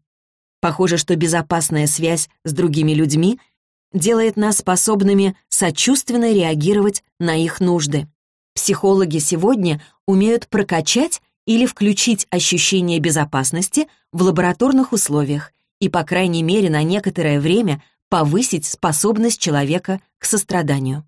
Похоже, что безопасная связь с другими людьми делает нас способными сочувственно реагировать на их нужды. Психологи сегодня умеют прокачать или включить ощущение безопасности в лабораторных условиях и, по крайней мере, на некоторое время повысить способность человека к состраданию.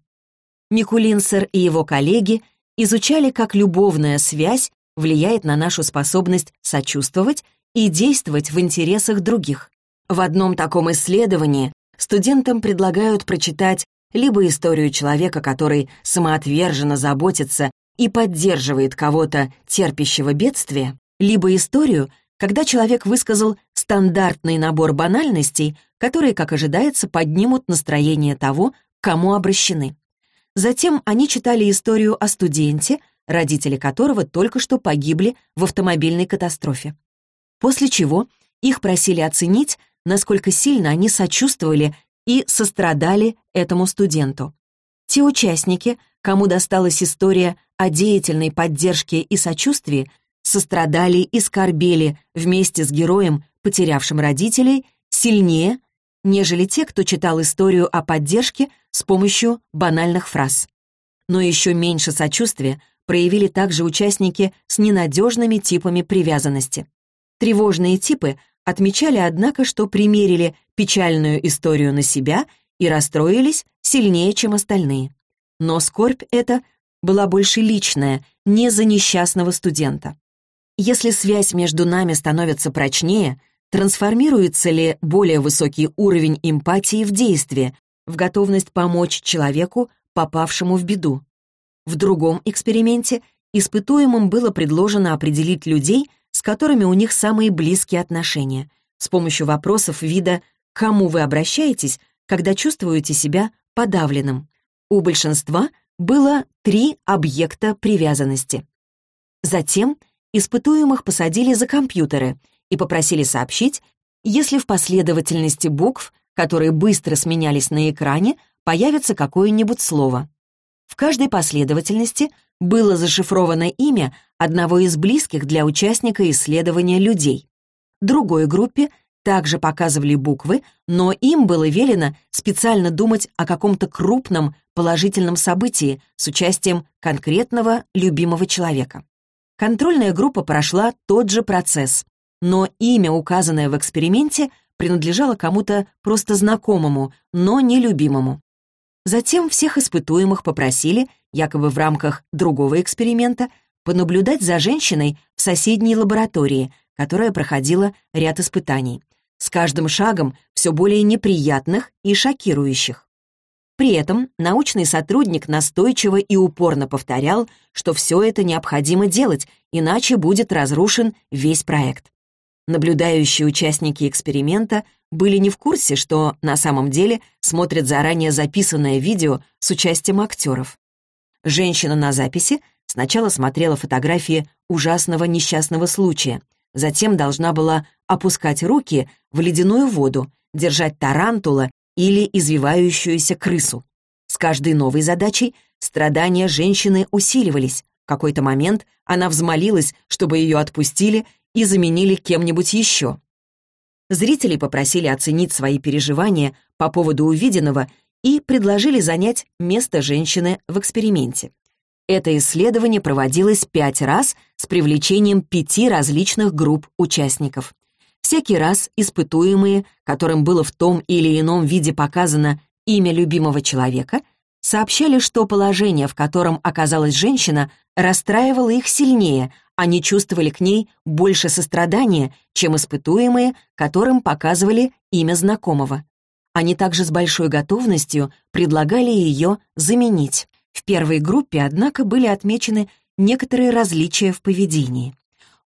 Микулинсер и его коллеги изучали, как любовная связь влияет на нашу способность сочувствовать и действовать в интересах других. В одном таком исследовании студентам предлагают прочитать либо историю человека, который самоотверженно заботится и поддерживает кого-то, терпящего бедствия, либо историю, когда человек высказал стандартный набор банальностей, которые, как ожидается, поднимут настроение того, кому обращены. Затем они читали историю о студенте, родители которого только что погибли в автомобильной катастрофе. После чего их просили оценить, насколько сильно они сочувствовали и сострадали этому студенту. Те участники, кому досталась история о деятельной поддержке и сочувствии, сострадали и скорбели вместе с героем, потерявшим родителей, сильнее, нежели те, кто читал историю о поддержке с помощью банальных фраз. Но еще меньше сочувствия проявили также участники с ненадежными типами привязанности. Тревожные типы отмечали, однако, что примерили печальную историю на себя и расстроились сильнее, чем остальные. Но скорбь эта была больше личная, не за несчастного студента. Если связь между нами становится прочнее, трансформируется ли более высокий уровень эмпатии в действие, в готовность помочь человеку, попавшему в беду? В другом эксперименте испытуемым было предложено определить людей, с которыми у них самые близкие отношения, с помощью вопросов вида «к кому вы обращаетесь», когда чувствуете себя подавленным. У большинства было три объекта привязанности. Затем испытуемых посадили за компьютеры и попросили сообщить, если в последовательности букв, которые быстро сменялись на экране, появится какое-нибудь слово. В каждой последовательности было зашифровано имя одного из близких для участника исследования людей. Другой группе также показывали буквы, но им было велено специально думать о каком-то крупном положительном событии с участием конкретного любимого человека. Контрольная группа прошла тот же процесс. но имя, указанное в эксперименте, принадлежало кому-то просто знакомому, но нелюбимому. Затем всех испытуемых попросили, якобы в рамках другого эксперимента, понаблюдать за женщиной в соседней лаборатории, которая проходила ряд испытаний. С каждым шагом все более неприятных и шокирующих. При этом научный сотрудник настойчиво и упорно повторял, что все это необходимо делать, иначе будет разрушен весь проект. Наблюдающие участники эксперимента были не в курсе, что на самом деле смотрят заранее записанное видео с участием актеров. Женщина на записи сначала смотрела фотографии ужасного несчастного случая, затем должна была опускать руки в ледяную воду, держать тарантула или извивающуюся крысу. С каждой новой задачей страдания женщины усиливались. В какой-то момент она взмолилась, чтобы ее отпустили и заменили кем-нибудь еще. Зрители попросили оценить свои переживания по поводу увиденного и предложили занять место женщины в эксперименте. Это исследование проводилось пять раз с привлечением пяти различных групп участников. Всякий раз испытуемые, которым было в том или ином виде показано имя любимого человека, сообщали, что положение, в котором оказалась женщина, расстраивало их сильнее, они чувствовали к ней больше сострадания, чем испытуемые, которым показывали имя знакомого. Они также с большой готовностью предлагали ее заменить. В первой группе, однако, были отмечены некоторые различия в поведении.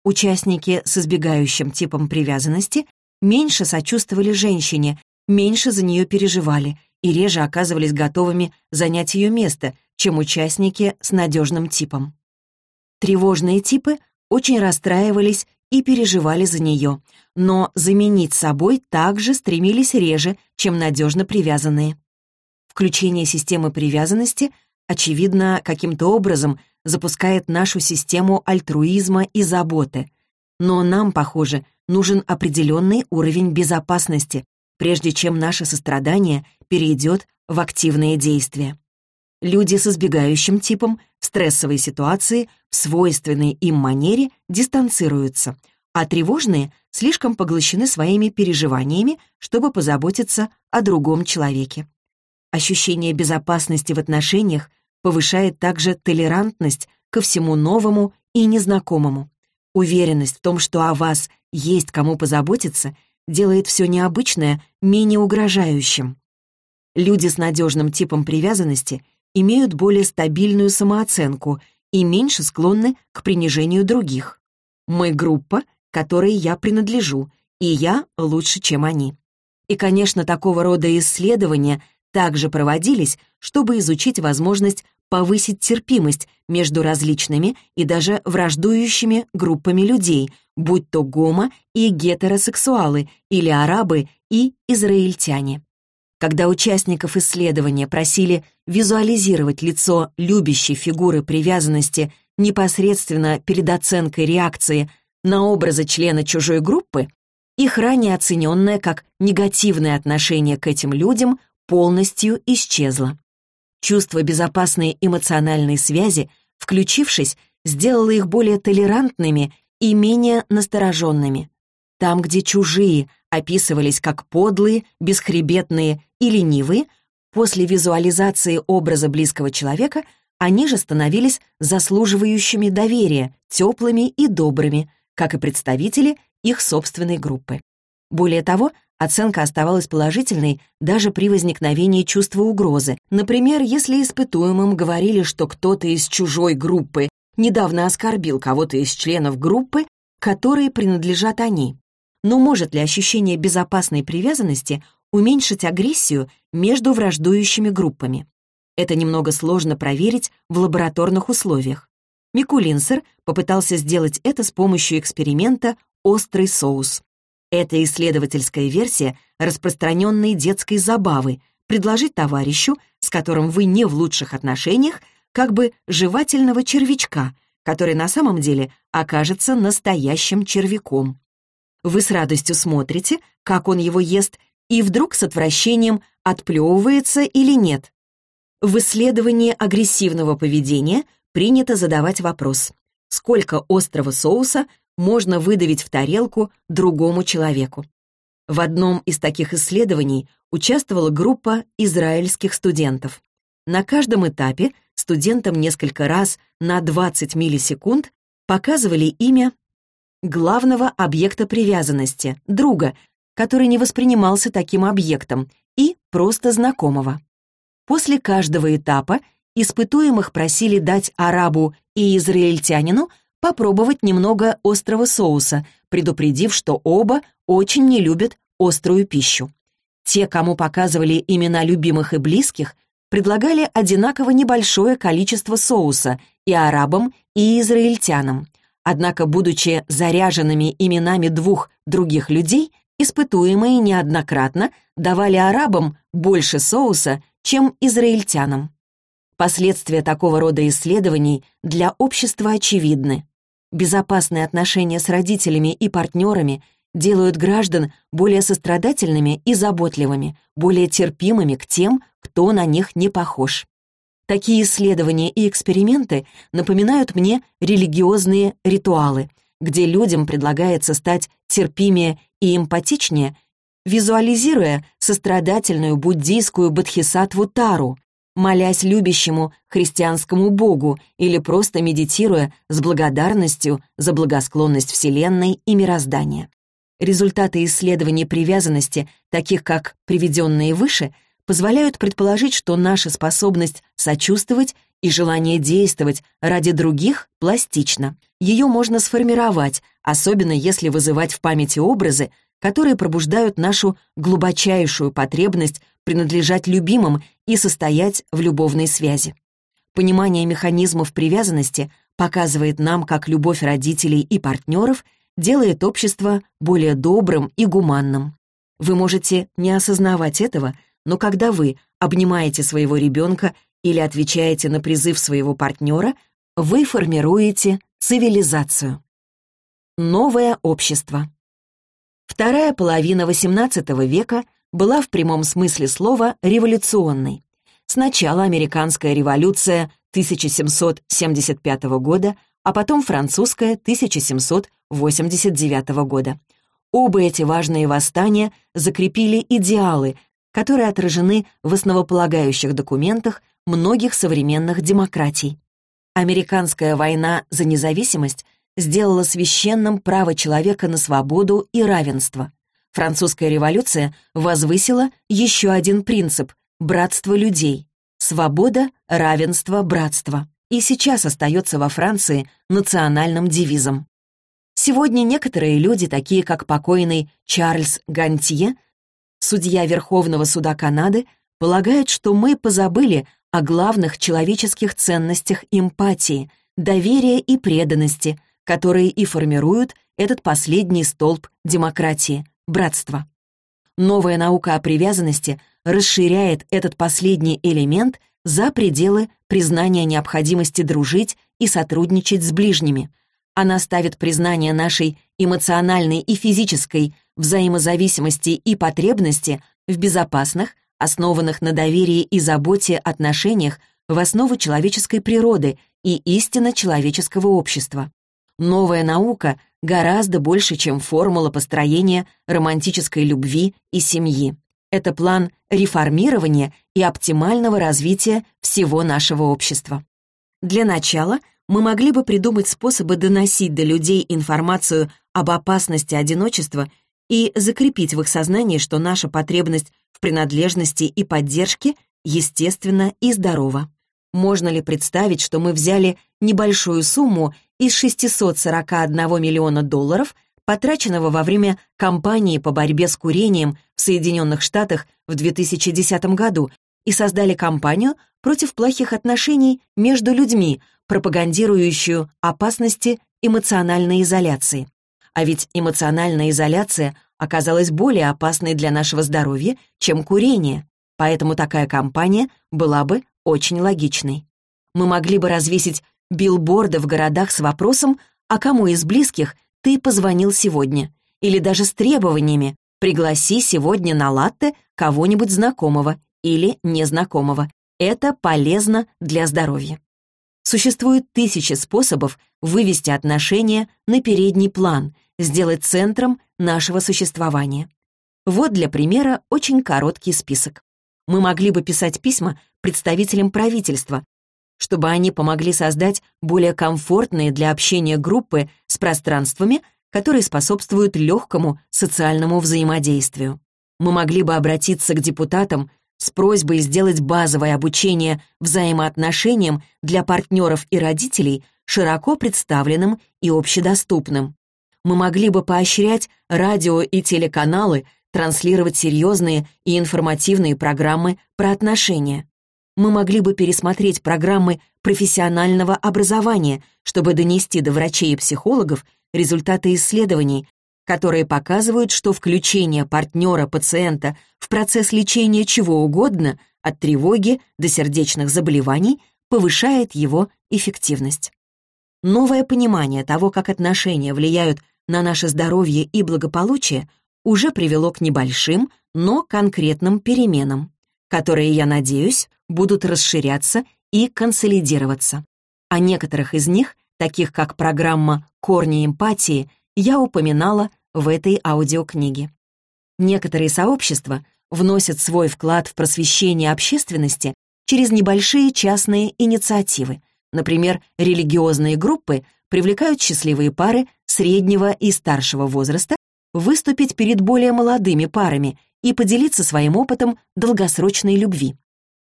Участники с избегающим типом привязанности меньше сочувствовали женщине, меньше за нее переживали и реже оказывались готовыми занять ее место, чем участники с надежным типом. Тревожные типы очень расстраивались и переживали за нее, но заменить собой также стремились реже, чем надежно привязанные. Включение системы привязанности, очевидно, каким-то образом запускает нашу систему альтруизма и заботы. Но нам, похоже, нужен определенный уровень безопасности, прежде чем наше сострадание перейдет в активные действия. Люди с избегающим типом в стрессовой ситуации в свойственной им манере дистанцируются, а тревожные слишком поглощены своими переживаниями, чтобы позаботиться о другом человеке. Ощущение безопасности в отношениях повышает также толерантность ко всему новому и незнакомому. Уверенность в том, что о вас есть кому позаботиться, делает все необычное менее угрожающим. Люди с надежным типом привязанности имеют более стабильную самооценку и меньше склонны к принижению других. Мы группа, которой я принадлежу, и я лучше, чем они. И, конечно, такого рода исследования также проводились, чтобы изучить возможность повысить терпимость между различными и даже враждующими группами людей, будь то гомо и гетеросексуалы или арабы и израильтяне. Когда участников исследования просили визуализировать лицо любящей фигуры привязанности непосредственно перед оценкой реакции на образы члена чужой группы, их ранее оцененное как негативное отношение к этим людям полностью исчезло. Чувство безопасной эмоциональной связи, включившись, сделало их более толерантными и менее настороженными. Там, где чужие описывались как подлые, бесхребетные и ленивые, после визуализации образа близкого человека они же становились заслуживающими доверия, теплыми и добрыми, как и представители их собственной группы. Более того, оценка оставалась положительной даже при возникновении чувства угрозы. Например, если испытуемым говорили, что кто-то из чужой группы недавно оскорбил кого-то из членов группы, которой принадлежат они. Но может ли ощущение безопасной привязанности уменьшить агрессию между враждующими группами? Это немного сложно проверить в лабораторных условиях. Микулинсер попытался сделать это с помощью эксперимента «Острый соус». Это исследовательская версия распространенной детской забавы предложить товарищу, с которым вы не в лучших отношениях, как бы жевательного червячка, который на самом деле окажется настоящим червяком. Вы с радостью смотрите, как он его ест, и вдруг с отвращением отплевывается или нет. В исследовании агрессивного поведения принято задавать вопрос, сколько острого соуса можно выдавить в тарелку другому человеку. В одном из таких исследований участвовала группа израильских студентов. На каждом этапе студентам несколько раз на 20 миллисекунд показывали имя главного объекта привязанности, друга, который не воспринимался таким объектом, и просто знакомого. После каждого этапа испытуемых просили дать арабу и израильтянину попробовать немного острого соуса, предупредив, что оба очень не любят острую пищу. Те, кому показывали имена любимых и близких, предлагали одинаково небольшое количество соуса и арабам, и израильтянам. Однако, будучи заряженными именами двух других людей, испытуемые неоднократно давали арабам больше соуса, чем израильтянам. Последствия такого рода исследований для общества очевидны. Безопасные отношения с родителями и партнерами делают граждан более сострадательными и заботливыми, более терпимыми к тем, кто на них не похож. Такие исследования и эксперименты напоминают мне религиозные ритуалы, где людям предлагается стать терпимее и эмпатичнее, визуализируя сострадательную буддийскую бодхисаттву Тару, молясь любящему христианскому Богу или просто медитируя с благодарностью за благосклонность Вселенной и мироздания. Результаты исследований привязанности, таких как приведенные выше, позволяют предположить, что наша способность сочувствовать и желание действовать ради других пластична. Ее можно сформировать, особенно если вызывать в памяти образы, которые пробуждают нашу глубочайшую потребность принадлежать любимым и состоять в любовной связи. Понимание механизмов привязанности показывает нам, как любовь родителей и партнеров делает общество более добрым и гуманным. Вы можете не осознавать этого, но когда вы обнимаете своего ребенка или отвечаете на призыв своего партнера, вы формируете цивилизацию. Новое общество. Вторая половина XVIII века была в прямом смысле слова революционной. Сначала американская революция 1775 года, а потом французская 1789 года. Оба эти важные восстания закрепили идеалы, которые отражены в основополагающих документах многих современных демократий. Американская война за независимость сделала священным право человека на свободу и равенство. Французская революция возвысила еще один принцип — братство людей. Свобода, равенство, братство и сейчас остается во Франции национальным девизом. Сегодня некоторые люди, такие как покойный Чарльз Гантье, судья Верховного суда Канады, полагают, что мы позабыли о главных человеческих ценностях эмпатии, доверия и преданности, которые и формируют этот последний столб демократии — братство. Новая наука о привязанности расширяет этот последний элемент за пределы признания необходимости дружить и сотрудничать с ближними. Она ставит признание нашей эмоциональной и физической взаимозависимости и потребности в безопасных, основанных на доверии и заботе отношениях в основу человеческой природы и истинно человеческого общества. Новая наука гораздо больше, чем формула построения романтической любви и семьи. Это план реформирования и оптимального развития всего нашего общества. Для начала мы могли бы придумать способы доносить до людей информацию об опасности одиночества и закрепить в их сознании, что наша потребность в принадлежности и поддержке естественна и здорова. Можно ли представить, что мы взяли небольшую сумму из 641 миллиона долларов, потраченного во время кампании по борьбе с курением в Соединенных Штатах в 2010 году, и создали кампанию против плохих отношений между людьми, пропагандирующую опасности эмоциональной изоляции. А ведь эмоциональная изоляция оказалась более опасной для нашего здоровья, чем курение, поэтому такая кампания была бы очень логичной. Мы могли бы развесить билборды в городах с вопросом, а кому из близких ты позвонил сегодня, или даже с требованиями «пригласи сегодня на латте кого-нибудь знакомого или незнакомого». Это полезно для здоровья. Существует тысячи способов вывести отношения на передний план, сделать центром нашего существования. Вот для примера очень короткий список. Мы могли бы писать письма представителям правительства, чтобы они помогли создать более комфортные для общения группы с пространствами, которые способствуют легкому социальному взаимодействию. Мы могли бы обратиться к депутатам с просьбой сделать базовое обучение взаимоотношениям для партнеров и родителей широко представленным и общедоступным. Мы могли бы поощрять радио и телеканалы транслировать серьезные и информативные программы про отношения. Мы могли бы пересмотреть программы профессионального образования, чтобы донести до врачей и психологов результаты исследований, которые показывают, что включение партнера-пациента в процесс лечения чего угодно, от тревоги до сердечных заболеваний, повышает его эффективность. Новое понимание того, как отношения влияют на наше здоровье и благополучие, уже привело к небольшим, но конкретным переменам, которые, я надеюсь, будут расширяться и консолидироваться. О некоторых из них, таких как программа «Корни эмпатии», я упоминала в этой аудиокниге. Некоторые сообщества вносят свой вклад в просвещение общественности через небольшие частные инициативы. Например, религиозные группы привлекают счастливые пары среднего и старшего возраста выступить перед более молодыми парами и поделиться своим опытом долгосрочной любви.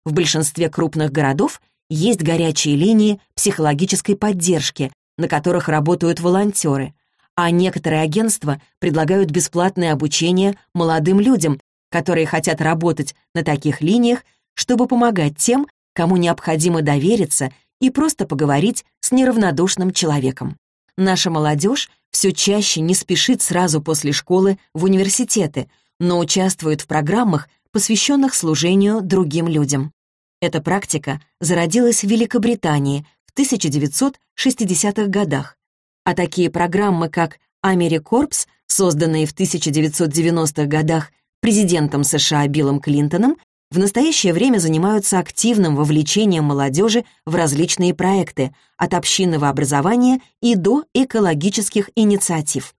В большинстве крупных городов есть горячие линии психологической поддержки, на которых работают волонтеры, а некоторые агентства предлагают бесплатное обучение молодым людям, которые хотят работать на таких линиях, чтобы помогать тем, кому необходимо довериться и просто поговорить с неравнодушным человеком. Наша молодежь все чаще не спешит сразу после школы в университеты, но участвует в программах, посвященных служению другим людям. Эта практика зародилась в Великобритании в 1960-х годах, а такие программы, как «Америкорпс», созданные в 1990-х годах президентом США Биллом Клинтоном, в настоящее время занимаются активным вовлечением молодежи в различные проекты, от общинного образования и до экологических инициатив.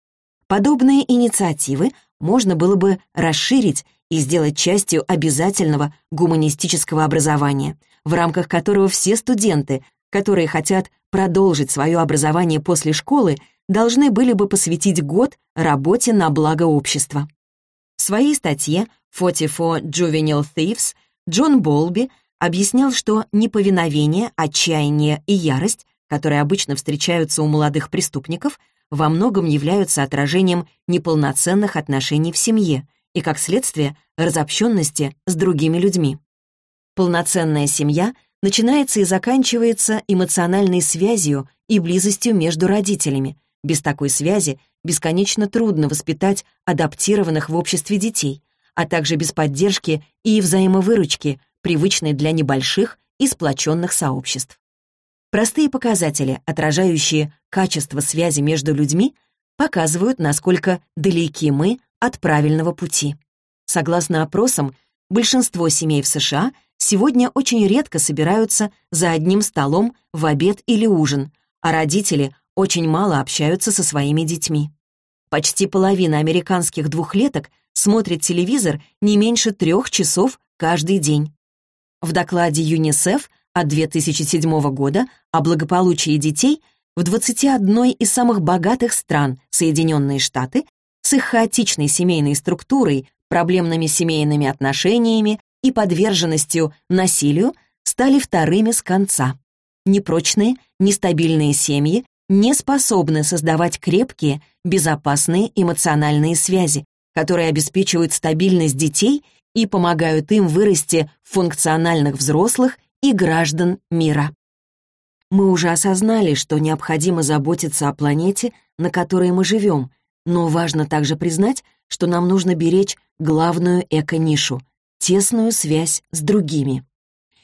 Подобные инициативы можно было бы расширить и сделать частью обязательного гуманистического образования, в рамках которого все студенты, которые хотят продолжить свое образование после школы, должны были бы посвятить год работе на благо общества. В своей статье «44 Juvenile Thieves» Джон Болби объяснял, что неповиновение, отчаяние и ярость, которые обычно встречаются у молодых преступников, во многом являются отражением неполноценных отношений в семье и, как следствие, разобщенности с другими людьми. Полноценная семья начинается и заканчивается эмоциональной связью и близостью между родителями. Без такой связи бесконечно трудно воспитать адаптированных в обществе детей, а также без поддержки и взаимовыручки, привычной для небольших и сплоченных сообществ. Простые показатели, отражающие качество связи между людьми, показывают, насколько далеки мы от правильного пути. Согласно опросам, большинство семей в США сегодня очень редко собираются за одним столом в обед или ужин, а родители очень мало общаются со своими детьми. Почти половина американских двухлеток смотрит телевизор не меньше трех часов каждый день. В докладе ЮНИСЕФ от 2007 года о благополучии детей в 21 из самых богатых стран Соединенные Штаты с их хаотичной семейной структурой, проблемными семейными отношениями и подверженностью насилию стали вторыми с конца. Непрочные, нестабильные семьи не способны создавать крепкие, безопасные эмоциональные связи, которые обеспечивают стабильность детей и помогают им вырасти в функциональных взрослых и граждан мира. Мы уже осознали, что необходимо заботиться о планете, на которой мы живем, но важно также признать, что нам нужно беречь главную эко-нишу — тесную связь с другими.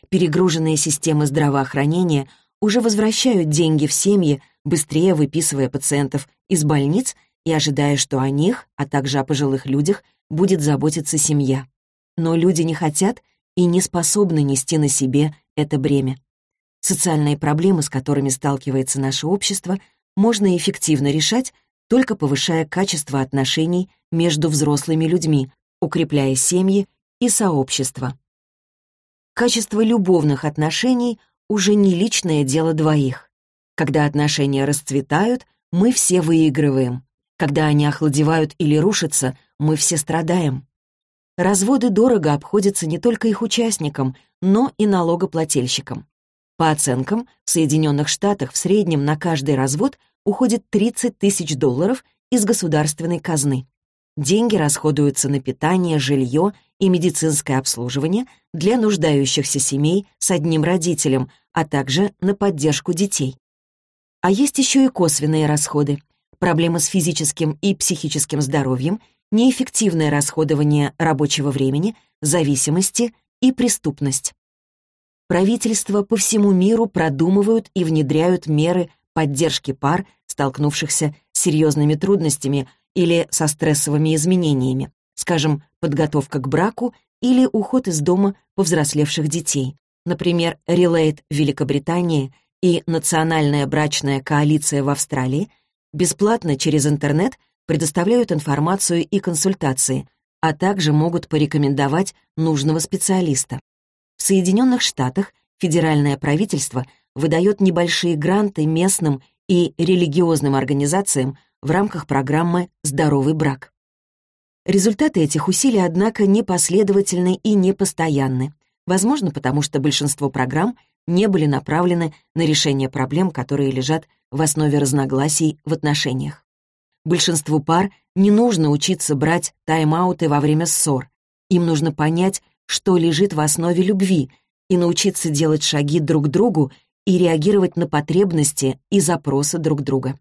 Перегруженные системы здравоохранения уже возвращают деньги в семьи, быстрее выписывая пациентов из больниц и ожидая, что о них, а также о пожилых людях, будет заботиться семья. Но люди не хотят и не способны нести на себе это бремя. Социальные проблемы, с которыми сталкивается наше общество, можно эффективно решать, только повышая качество отношений между взрослыми людьми, укрепляя семьи и сообщества. Качество любовных отношений уже не личное дело двоих. Когда отношения расцветают, мы все выигрываем. Когда они охладевают или рушатся, мы все страдаем. Разводы дорого обходятся не только их участникам, но и налогоплательщикам. По оценкам, в Соединенных Штатах в среднем на каждый развод уходит 30 тысяч долларов из государственной казны. Деньги расходуются на питание, жилье и медицинское обслуживание для нуждающихся семей с одним родителем, а также на поддержку детей. А есть еще и косвенные расходы. Проблемы с физическим и психическим здоровьем, неэффективное расходование рабочего времени, зависимости и преступность. Правительства по всему миру продумывают и внедряют меры поддержки пар, столкнувшихся с серьезными трудностями или со стрессовыми изменениями, скажем, подготовка к браку или уход из дома повзрослевших детей. Например, в Великобритании и Национальная брачная коалиция в Австралии бесплатно через интернет предоставляют информацию и консультации, а также могут порекомендовать нужного специалиста. В Соединенных Штатах федеральное правительство выдает небольшие гранты местным и религиозным организациям в рамках программы «Здоровый брак». Результаты этих усилий, однако, непоследовательны и непостоянны. Возможно, потому что большинство программ не были направлены на решение проблем, которые лежат в основе разногласий в отношениях. Большинству пар не нужно учиться брать тайм-ауты во время ссор. Им нужно понять, что лежит в основе любви, и научиться делать шаги друг к другу и реагировать на потребности и запросы друг друга.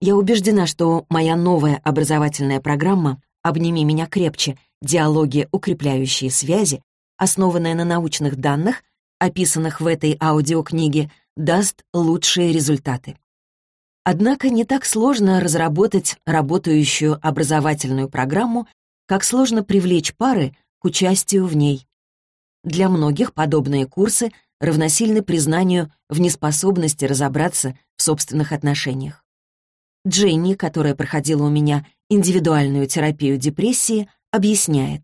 Я убеждена, что моя новая образовательная программа «Обними меня крепче. Диалоги, укрепляющие связи», основанная на научных данных, описанных в этой аудиокниге, даст лучшие результаты. Однако не так сложно разработать работающую образовательную программу, как сложно привлечь пары к участию в ней. Для многих подобные курсы равносильны признанию в неспособности разобраться в собственных отношениях. Дженни, которая проходила у меня индивидуальную терапию депрессии, объясняет.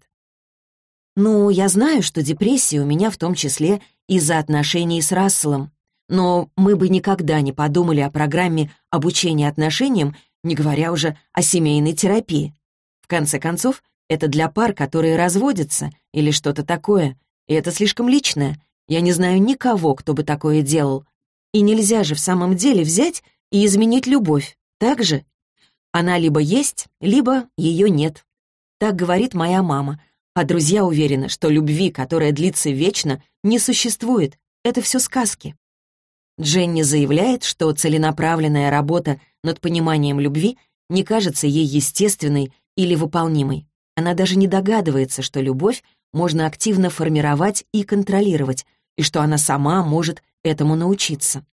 «Ну, я знаю, что депрессия у меня в том числе из-за отношений с Расселом, но мы бы никогда не подумали о программе обучения отношениям, не говоря уже о семейной терапии. В конце концов, это для пар, которые разводятся, или что-то такое, и это слишком личное. Я не знаю никого, кто бы такое делал. И нельзя же в самом деле взять и изменить любовь, так же? Она либо есть, либо ее нет. Так говорит моя мама, а друзья уверены, что любви, которая длится вечно, не существует. Это все сказки. Дженни заявляет, что целенаправленная работа над пониманием любви не кажется ей естественной или выполнимой. Она даже не догадывается, что любовь можно активно формировать и контролировать, и что она сама может этому научиться.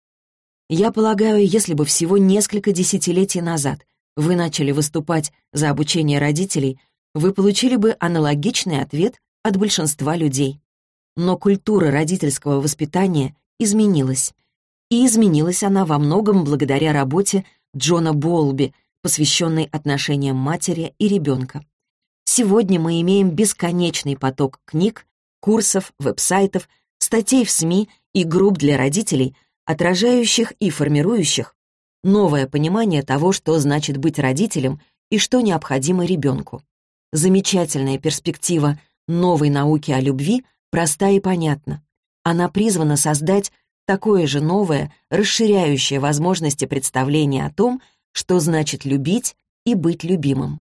Я полагаю, если бы всего несколько десятилетий назад вы начали выступать за обучение родителей, вы получили бы аналогичный ответ от большинства людей. Но культура родительского воспитания изменилась. И изменилась она во многом благодаря работе Джона Болби, посвященной отношениям матери и ребенка. Сегодня мы имеем бесконечный поток книг, курсов, веб-сайтов, статей в СМИ и групп для родителей, отражающих и формирующих новое понимание того, что значит быть родителем и что необходимо ребенку. Замечательная перспектива новой науки о любви проста и понятна. Она призвана создать такое же новое, расширяющее возможности представления о том, что значит любить и быть любимым.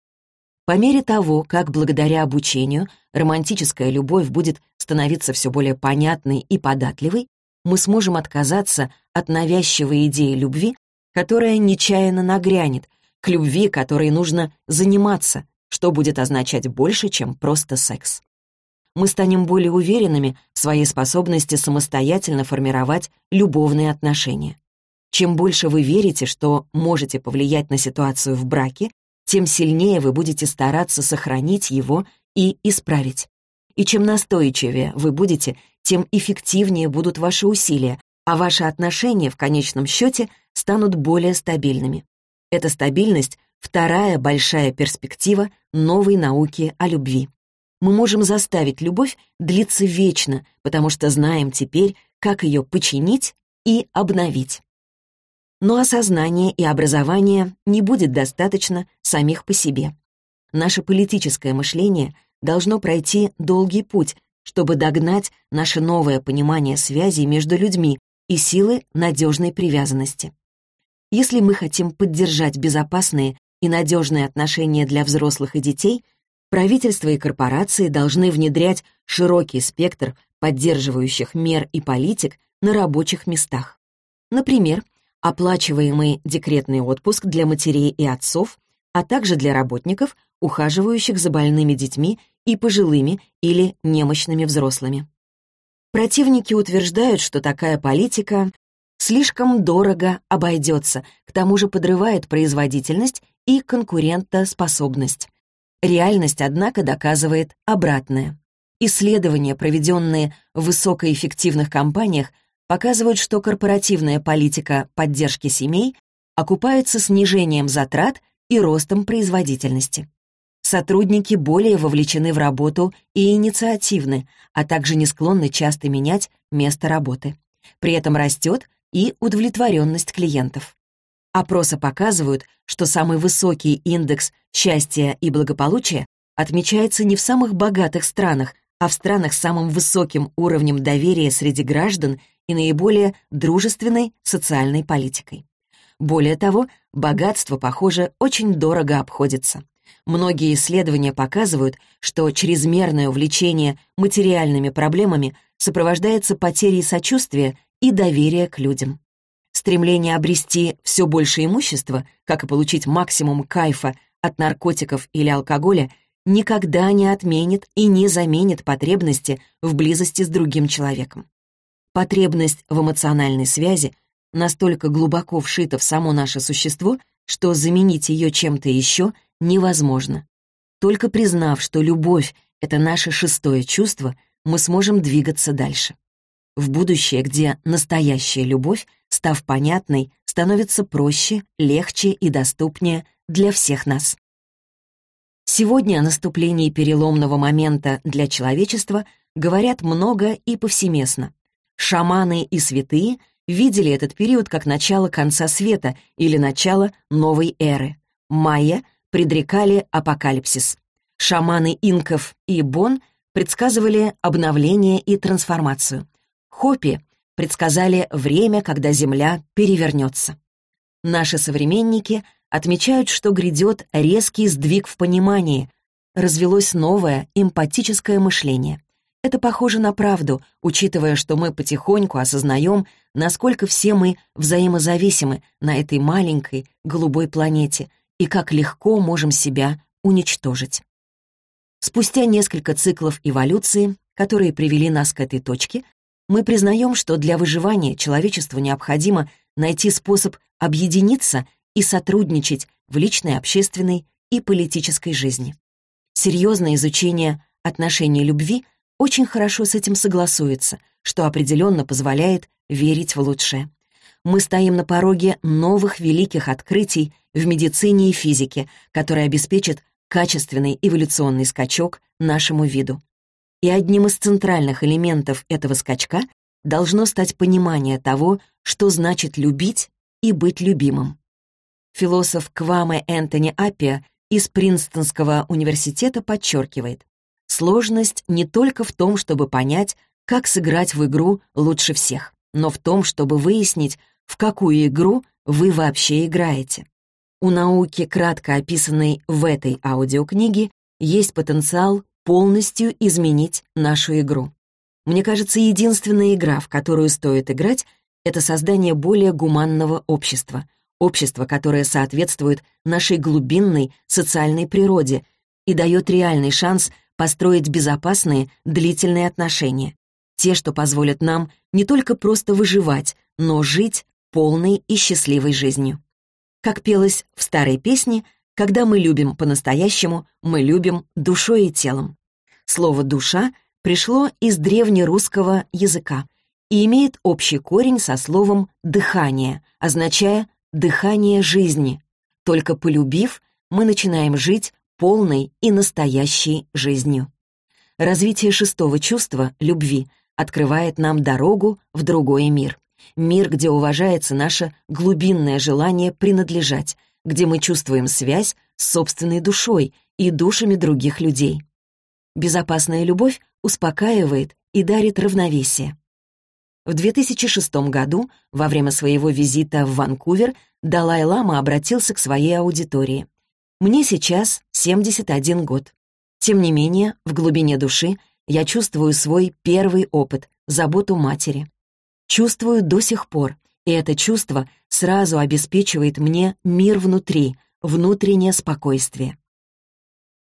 По мере того, как благодаря обучению романтическая любовь будет становиться все более понятной и податливой, мы сможем отказаться от навязчивой идеи любви, которая нечаянно нагрянет, к любви, которой нужно заниматься, что будет означать больше, чем просто секс. Мы станем более уверенными в своей способности самостоятельно формировать любовные отношения. Чем больше вы верите, что можете повлиять на ситуацию в браке, тем сильнее вы будете стараться сохранить его и исправить. И чем настойчивее вы будете, тем эффективнее будут ваши усилия, а ваши отношения в конечном счете станут более стабильными. Эта стабильность — вторая большая перспектива новой науки о любви. Мы можем заставить любовь длиться вечно, потому что знаем теперь, как ее починить и обновить. Но осознание и образование не будет достаточно самих по себе. Наше политическое мышление должно пройти долгий путь, чтобы догнать наше новое понимание связей между людьми и силы надежной привязанности. Если мы хотим поддержать безопасные и надежные отношения для взрослых и детей, правительства и корпорации должны внедрять широкий спектр поддерживающих мер и политик на рабочих местах. Например, оплачиваемый декретный отпуск для матерей и отцов, а также для работников, ухаживающих за больными детьми и пожилыми или немощными взрослыми. Противники утверждают, что такая политика слишком дорого обойдется, к тому же подрывает производительность и конкурентоспособность. Реальность, однако, доказывает обратное. Исследования, проведенные в высокоэффективных компаниях, показывают, что корпоративная политика поддержки семей окупается снижением затрат и ростом производительности. Сотрудники более вовлечены в работу и инициативны, а также не склонны часто менять место работы. При этом растет и удовлетворенность клиентов. Опросы показывают, что самый высокий индекс счастья и благополучия отмечается не в самых богатых странах, а в странах с самым высоким уровнем доверия среди граждан и наиболее дружественной социальной политикой. Более того, богатство, похоже, очень дорого обходится. Многие исследования показывают, что чрезмерное увлечение материальными проблемами сопровождается потерей сочувствия и доверия к людям. Стремление обрести все больше имущества, как и получить максимум кайфа от наркотиков или алкоголя, никогда не отменит и не заменит потребности в близости с другим человеком. Потребность в эмоциональной связи настолько глубоко вшита в само наше существо, что заменить ее чем-то еще невозможно. Только признав, что любовь — это наше шестое чувство, мы сможем двигаться дальше. В будущее, где настоящая любовь, став понятной, становится проще, легче и доступнее для всех нас. Сегодня о наступлении переломного момента для человечества говорят много и повсеместно. Шаманы и святые видели этот период как начало конца света или начало новой эры. Майя предрекали апокалипсис. Шаманы инков и бон предсказывали обновление и трансформацию. Хопи предсказали время, когда Земля перевернется. Наши современники отмечают, что грядет резкий сдвиг в понимании, развелось новое эмпатическое мышление. Это похоже на правду, учитывая, что мы потихоньку осознаем, насколько все мы взаимозависимы на этой маленькой голубой планете и как легко можем себя уничтожить. Спустя несколько циклов эволюции, которые привели нас к этой точке, мы признаем, что для выживания человечеству необходимо найти способ объединиться и сотрудничать в личной, общественной и политической жизни. Серьезное изучение отношений любви очень хорошо с этим согласуется, что определенно позволяет верить в лучшее. Мы стоим на пороге новых великих открытий в медицине и физике, которые обеспечат качественный эволюционный скачок нашему виду. И одним из центральных элементов этого скачка должно стать понимание того, что значит любить и быть любимым. Философ Кваме Энтони Аппиа из Принстонского университета подчеркивает, Сложность не только в том, чтобы понять, как сыграть в игру лучше всех, но в том, чтобы выяснить, в какую игру вы вообще играете. У науки, кратко описанной в этой аудиокниге, есть потенциал полностью изменить нашу игру. Мне кажется, единственная игра, в которую стоит играть, это создание более гуманного общества, общества, которое соответствует нашей глубинной социальной природе и дает реальный шанс построить безопасные, длительные отношения. Те, что позволят нам не только просто выживать, но жить полной и счастливой жизнью. Как пелось в старой песне, когда мы любим по-настоящему, мы любим душой и телом. Слово «душа» пришло из древнерусского языка и имеет общий корень со словом «дыхание», означая «дыхание жизни». Только полюбив, мы начинаем жить полной и настоящей жизнью. Развитие шестого чувства, любви, открывает нам дорогу в другой мир. Мир, где уважается наше глубинное желание принадлежать, где мы чувствуем связь с собственной душой и душами других людей. Безопасная любовь успокаивает и дарит равновесие. В 2006 году, во время своего визита в Ванкувер, Далай-Лама обратился к своей аудитории. «Мне сейчас 71 год. Тем не менее, в глубине души я чувствую свой первый опыт, заботу матери. Чувствую до сих пор, и это чувство сразу обеспечивает мне мир внутри, внутреннее спокойствие.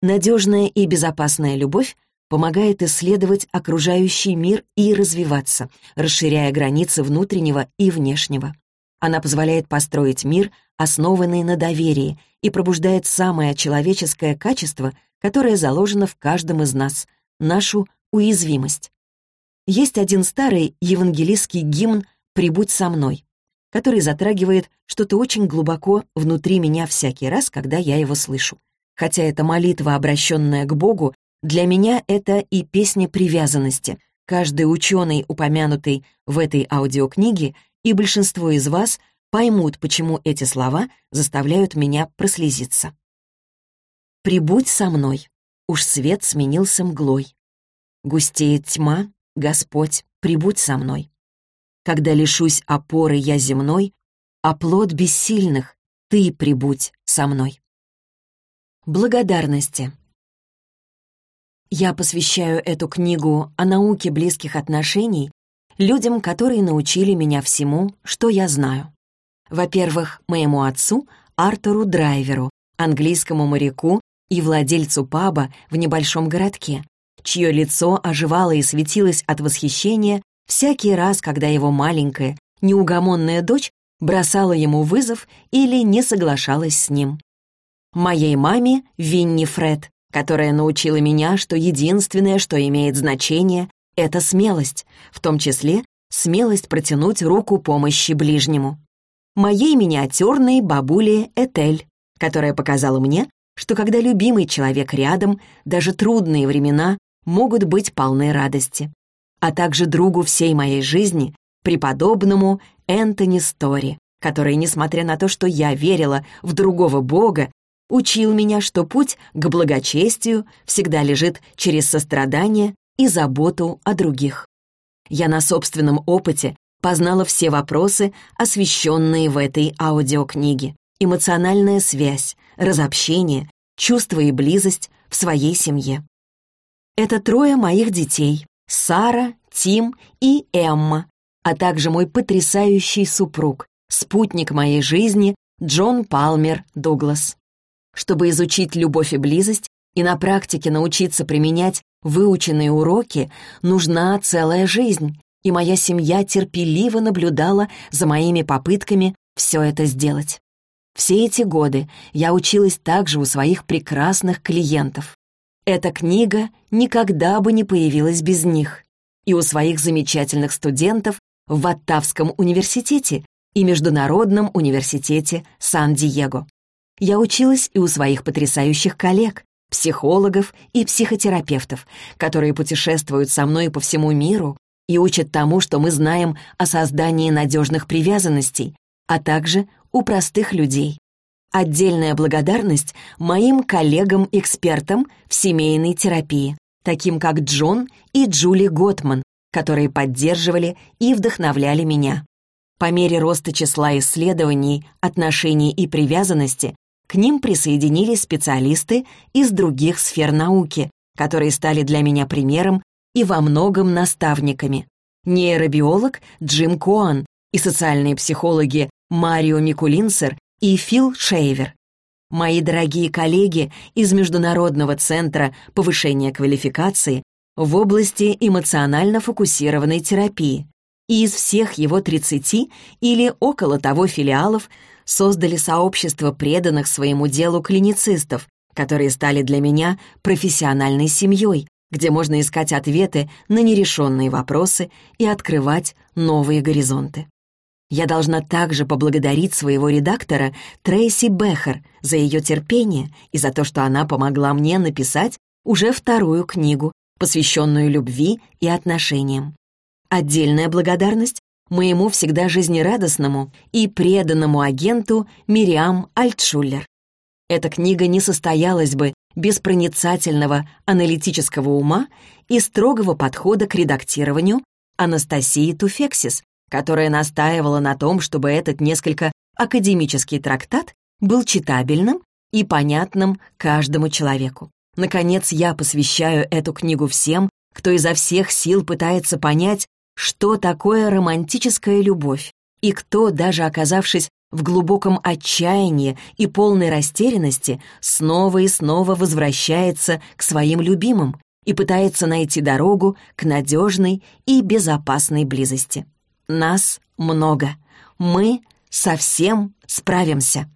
Надежная и безопасная любовь помогает исследовать окружающий мир и развиваться, расширяя границы внутреннего и внешнего. Она позволяет построить мир, основанный на доверии, и пробуждает самое человеческое качество, которая заложена в каждом из нас, нашу уязвимость. Есть один старый евангелистский гимн «Прибудь со мной», который затрагивает что-то очень глубоко внутри меня всякий раз, когда я его слышу. Хотя это молитва, обращенная к Богу, для меня это и песня привязанности. Каждый ученый, упомянутый в этой аудиокниге, и большинство из вас поймут, почему эти слова заставляют меня прослезиться. «Прибудь со мной». Уж свет сменился мглой. Густеет тьма, Господь, прибудь со мной. Когда лишусь опоры я земной, а плод бессильных, Ты прибудь со мной. Благодарности. Я посвящаю эту книгу о науке близких отношений людям, которые научили меня всему, что я знаю. Во-первых, моему отцу, Артуру Драйверу, английскому моряку, и владельцу паба в небольшом городке, чье лицо оживало и светилось от восхищения всякий раз, когда его маленькая, неугомонная дочь бросала ему вызов или не соглашалась с ним. Моей маме Винни Фред, которая научила меня, что единственное, что имеет значение, это смелость, в том числе смелость протянуть руку помощи ближнему. Моей миниатюрной бабуле Этель, которая показала мне, что когда любимый человек рядом, даже трудные времена могут быть полны радости. А также другу всей моей жизни, преподобному Энтони Стори, который, несмотря на то, что я верила в другого Бога, учил меня, что путь к благочестию всегда лежит через сострадание и заботу о других. Я на собственном опыте познала все вопросы, освещенные в этой аудиокниге. Эмоциональная связь, разобщение, чувство и близость в своей семье. Это трое моих детей — Сара, Тим и Эмма, а также мой потрясающий супруг, спутник моей жизни Джон Палмер Дуглас. Чтобы изучить любовь и близость и на практике научиться применять выученные уроки, нужна целая жизнь, и моя семья терпеливо наблюдала за моими попытками все это сделать. Все эти годы я училась также у своих прекрасных клиентов. Эта книга никогда бы не появилась без них. И у своих замечательных студентов в Ваттавском университете и Международном университете Сан-Диего. Я училась и у своих потрясающих коллег, психологов и психотерапевтов, которые путешествуют со мной по всему миру и учат тому, что мы знаем о создании надежных привязанностей, а также у простых людей. Отдельная благодарность моим коллегам-экспертам в семейной терапии, таким как Джон и Джули Готман, которые поддерживали и вдохновляли меня. По мере роста числа исследований, отношений и привязанности к ним присоединились специалисты из других сфер науки, которые стали для меня примером и во многом наставниками. Нейробиолог Джим Коан и социальные психологи Марио Микулинсер и Фил Шейвер. Мои дорогие коллеги из Международного центра повышения квалификации в области эмоционально фокусированной терапии. И из всех его 30 или около того филиалов создали сообщество преданных своему делу клиницистов, которые стали для меня профессиональной семьей, где можно искать ответы на нерешенные вопросы и открывать новые горизонты. Я должна также поблагодарить своего редактора Трейси Бехер за ее терпение и за то, что она помогла мне написать уже вторую книгу, посвященную любви и отношениям. Отдельная благодарность моему всегда жизнерадостному и преданному агенту Мириам Альтшуллер. Эта книга не состоялась бы без проницательного аналитического ума и строгого подхода к редактированию Анастасии Туфексис, которая настаивала на том, чтобы этот несколько академический трактат был читабельным и понятным каждому человеку. Наконец, я посвящаю эту книгу всем, кто изо всех сил пытается понять, что такое романтическая любовь, и кто, даже оказавшись в глубоком отчаянии и полной растерянности, снова и снова возвращается к своим любимым и пытается найти дорогу к надежной и безопасной близости. Нас много. Мы совсем справимся.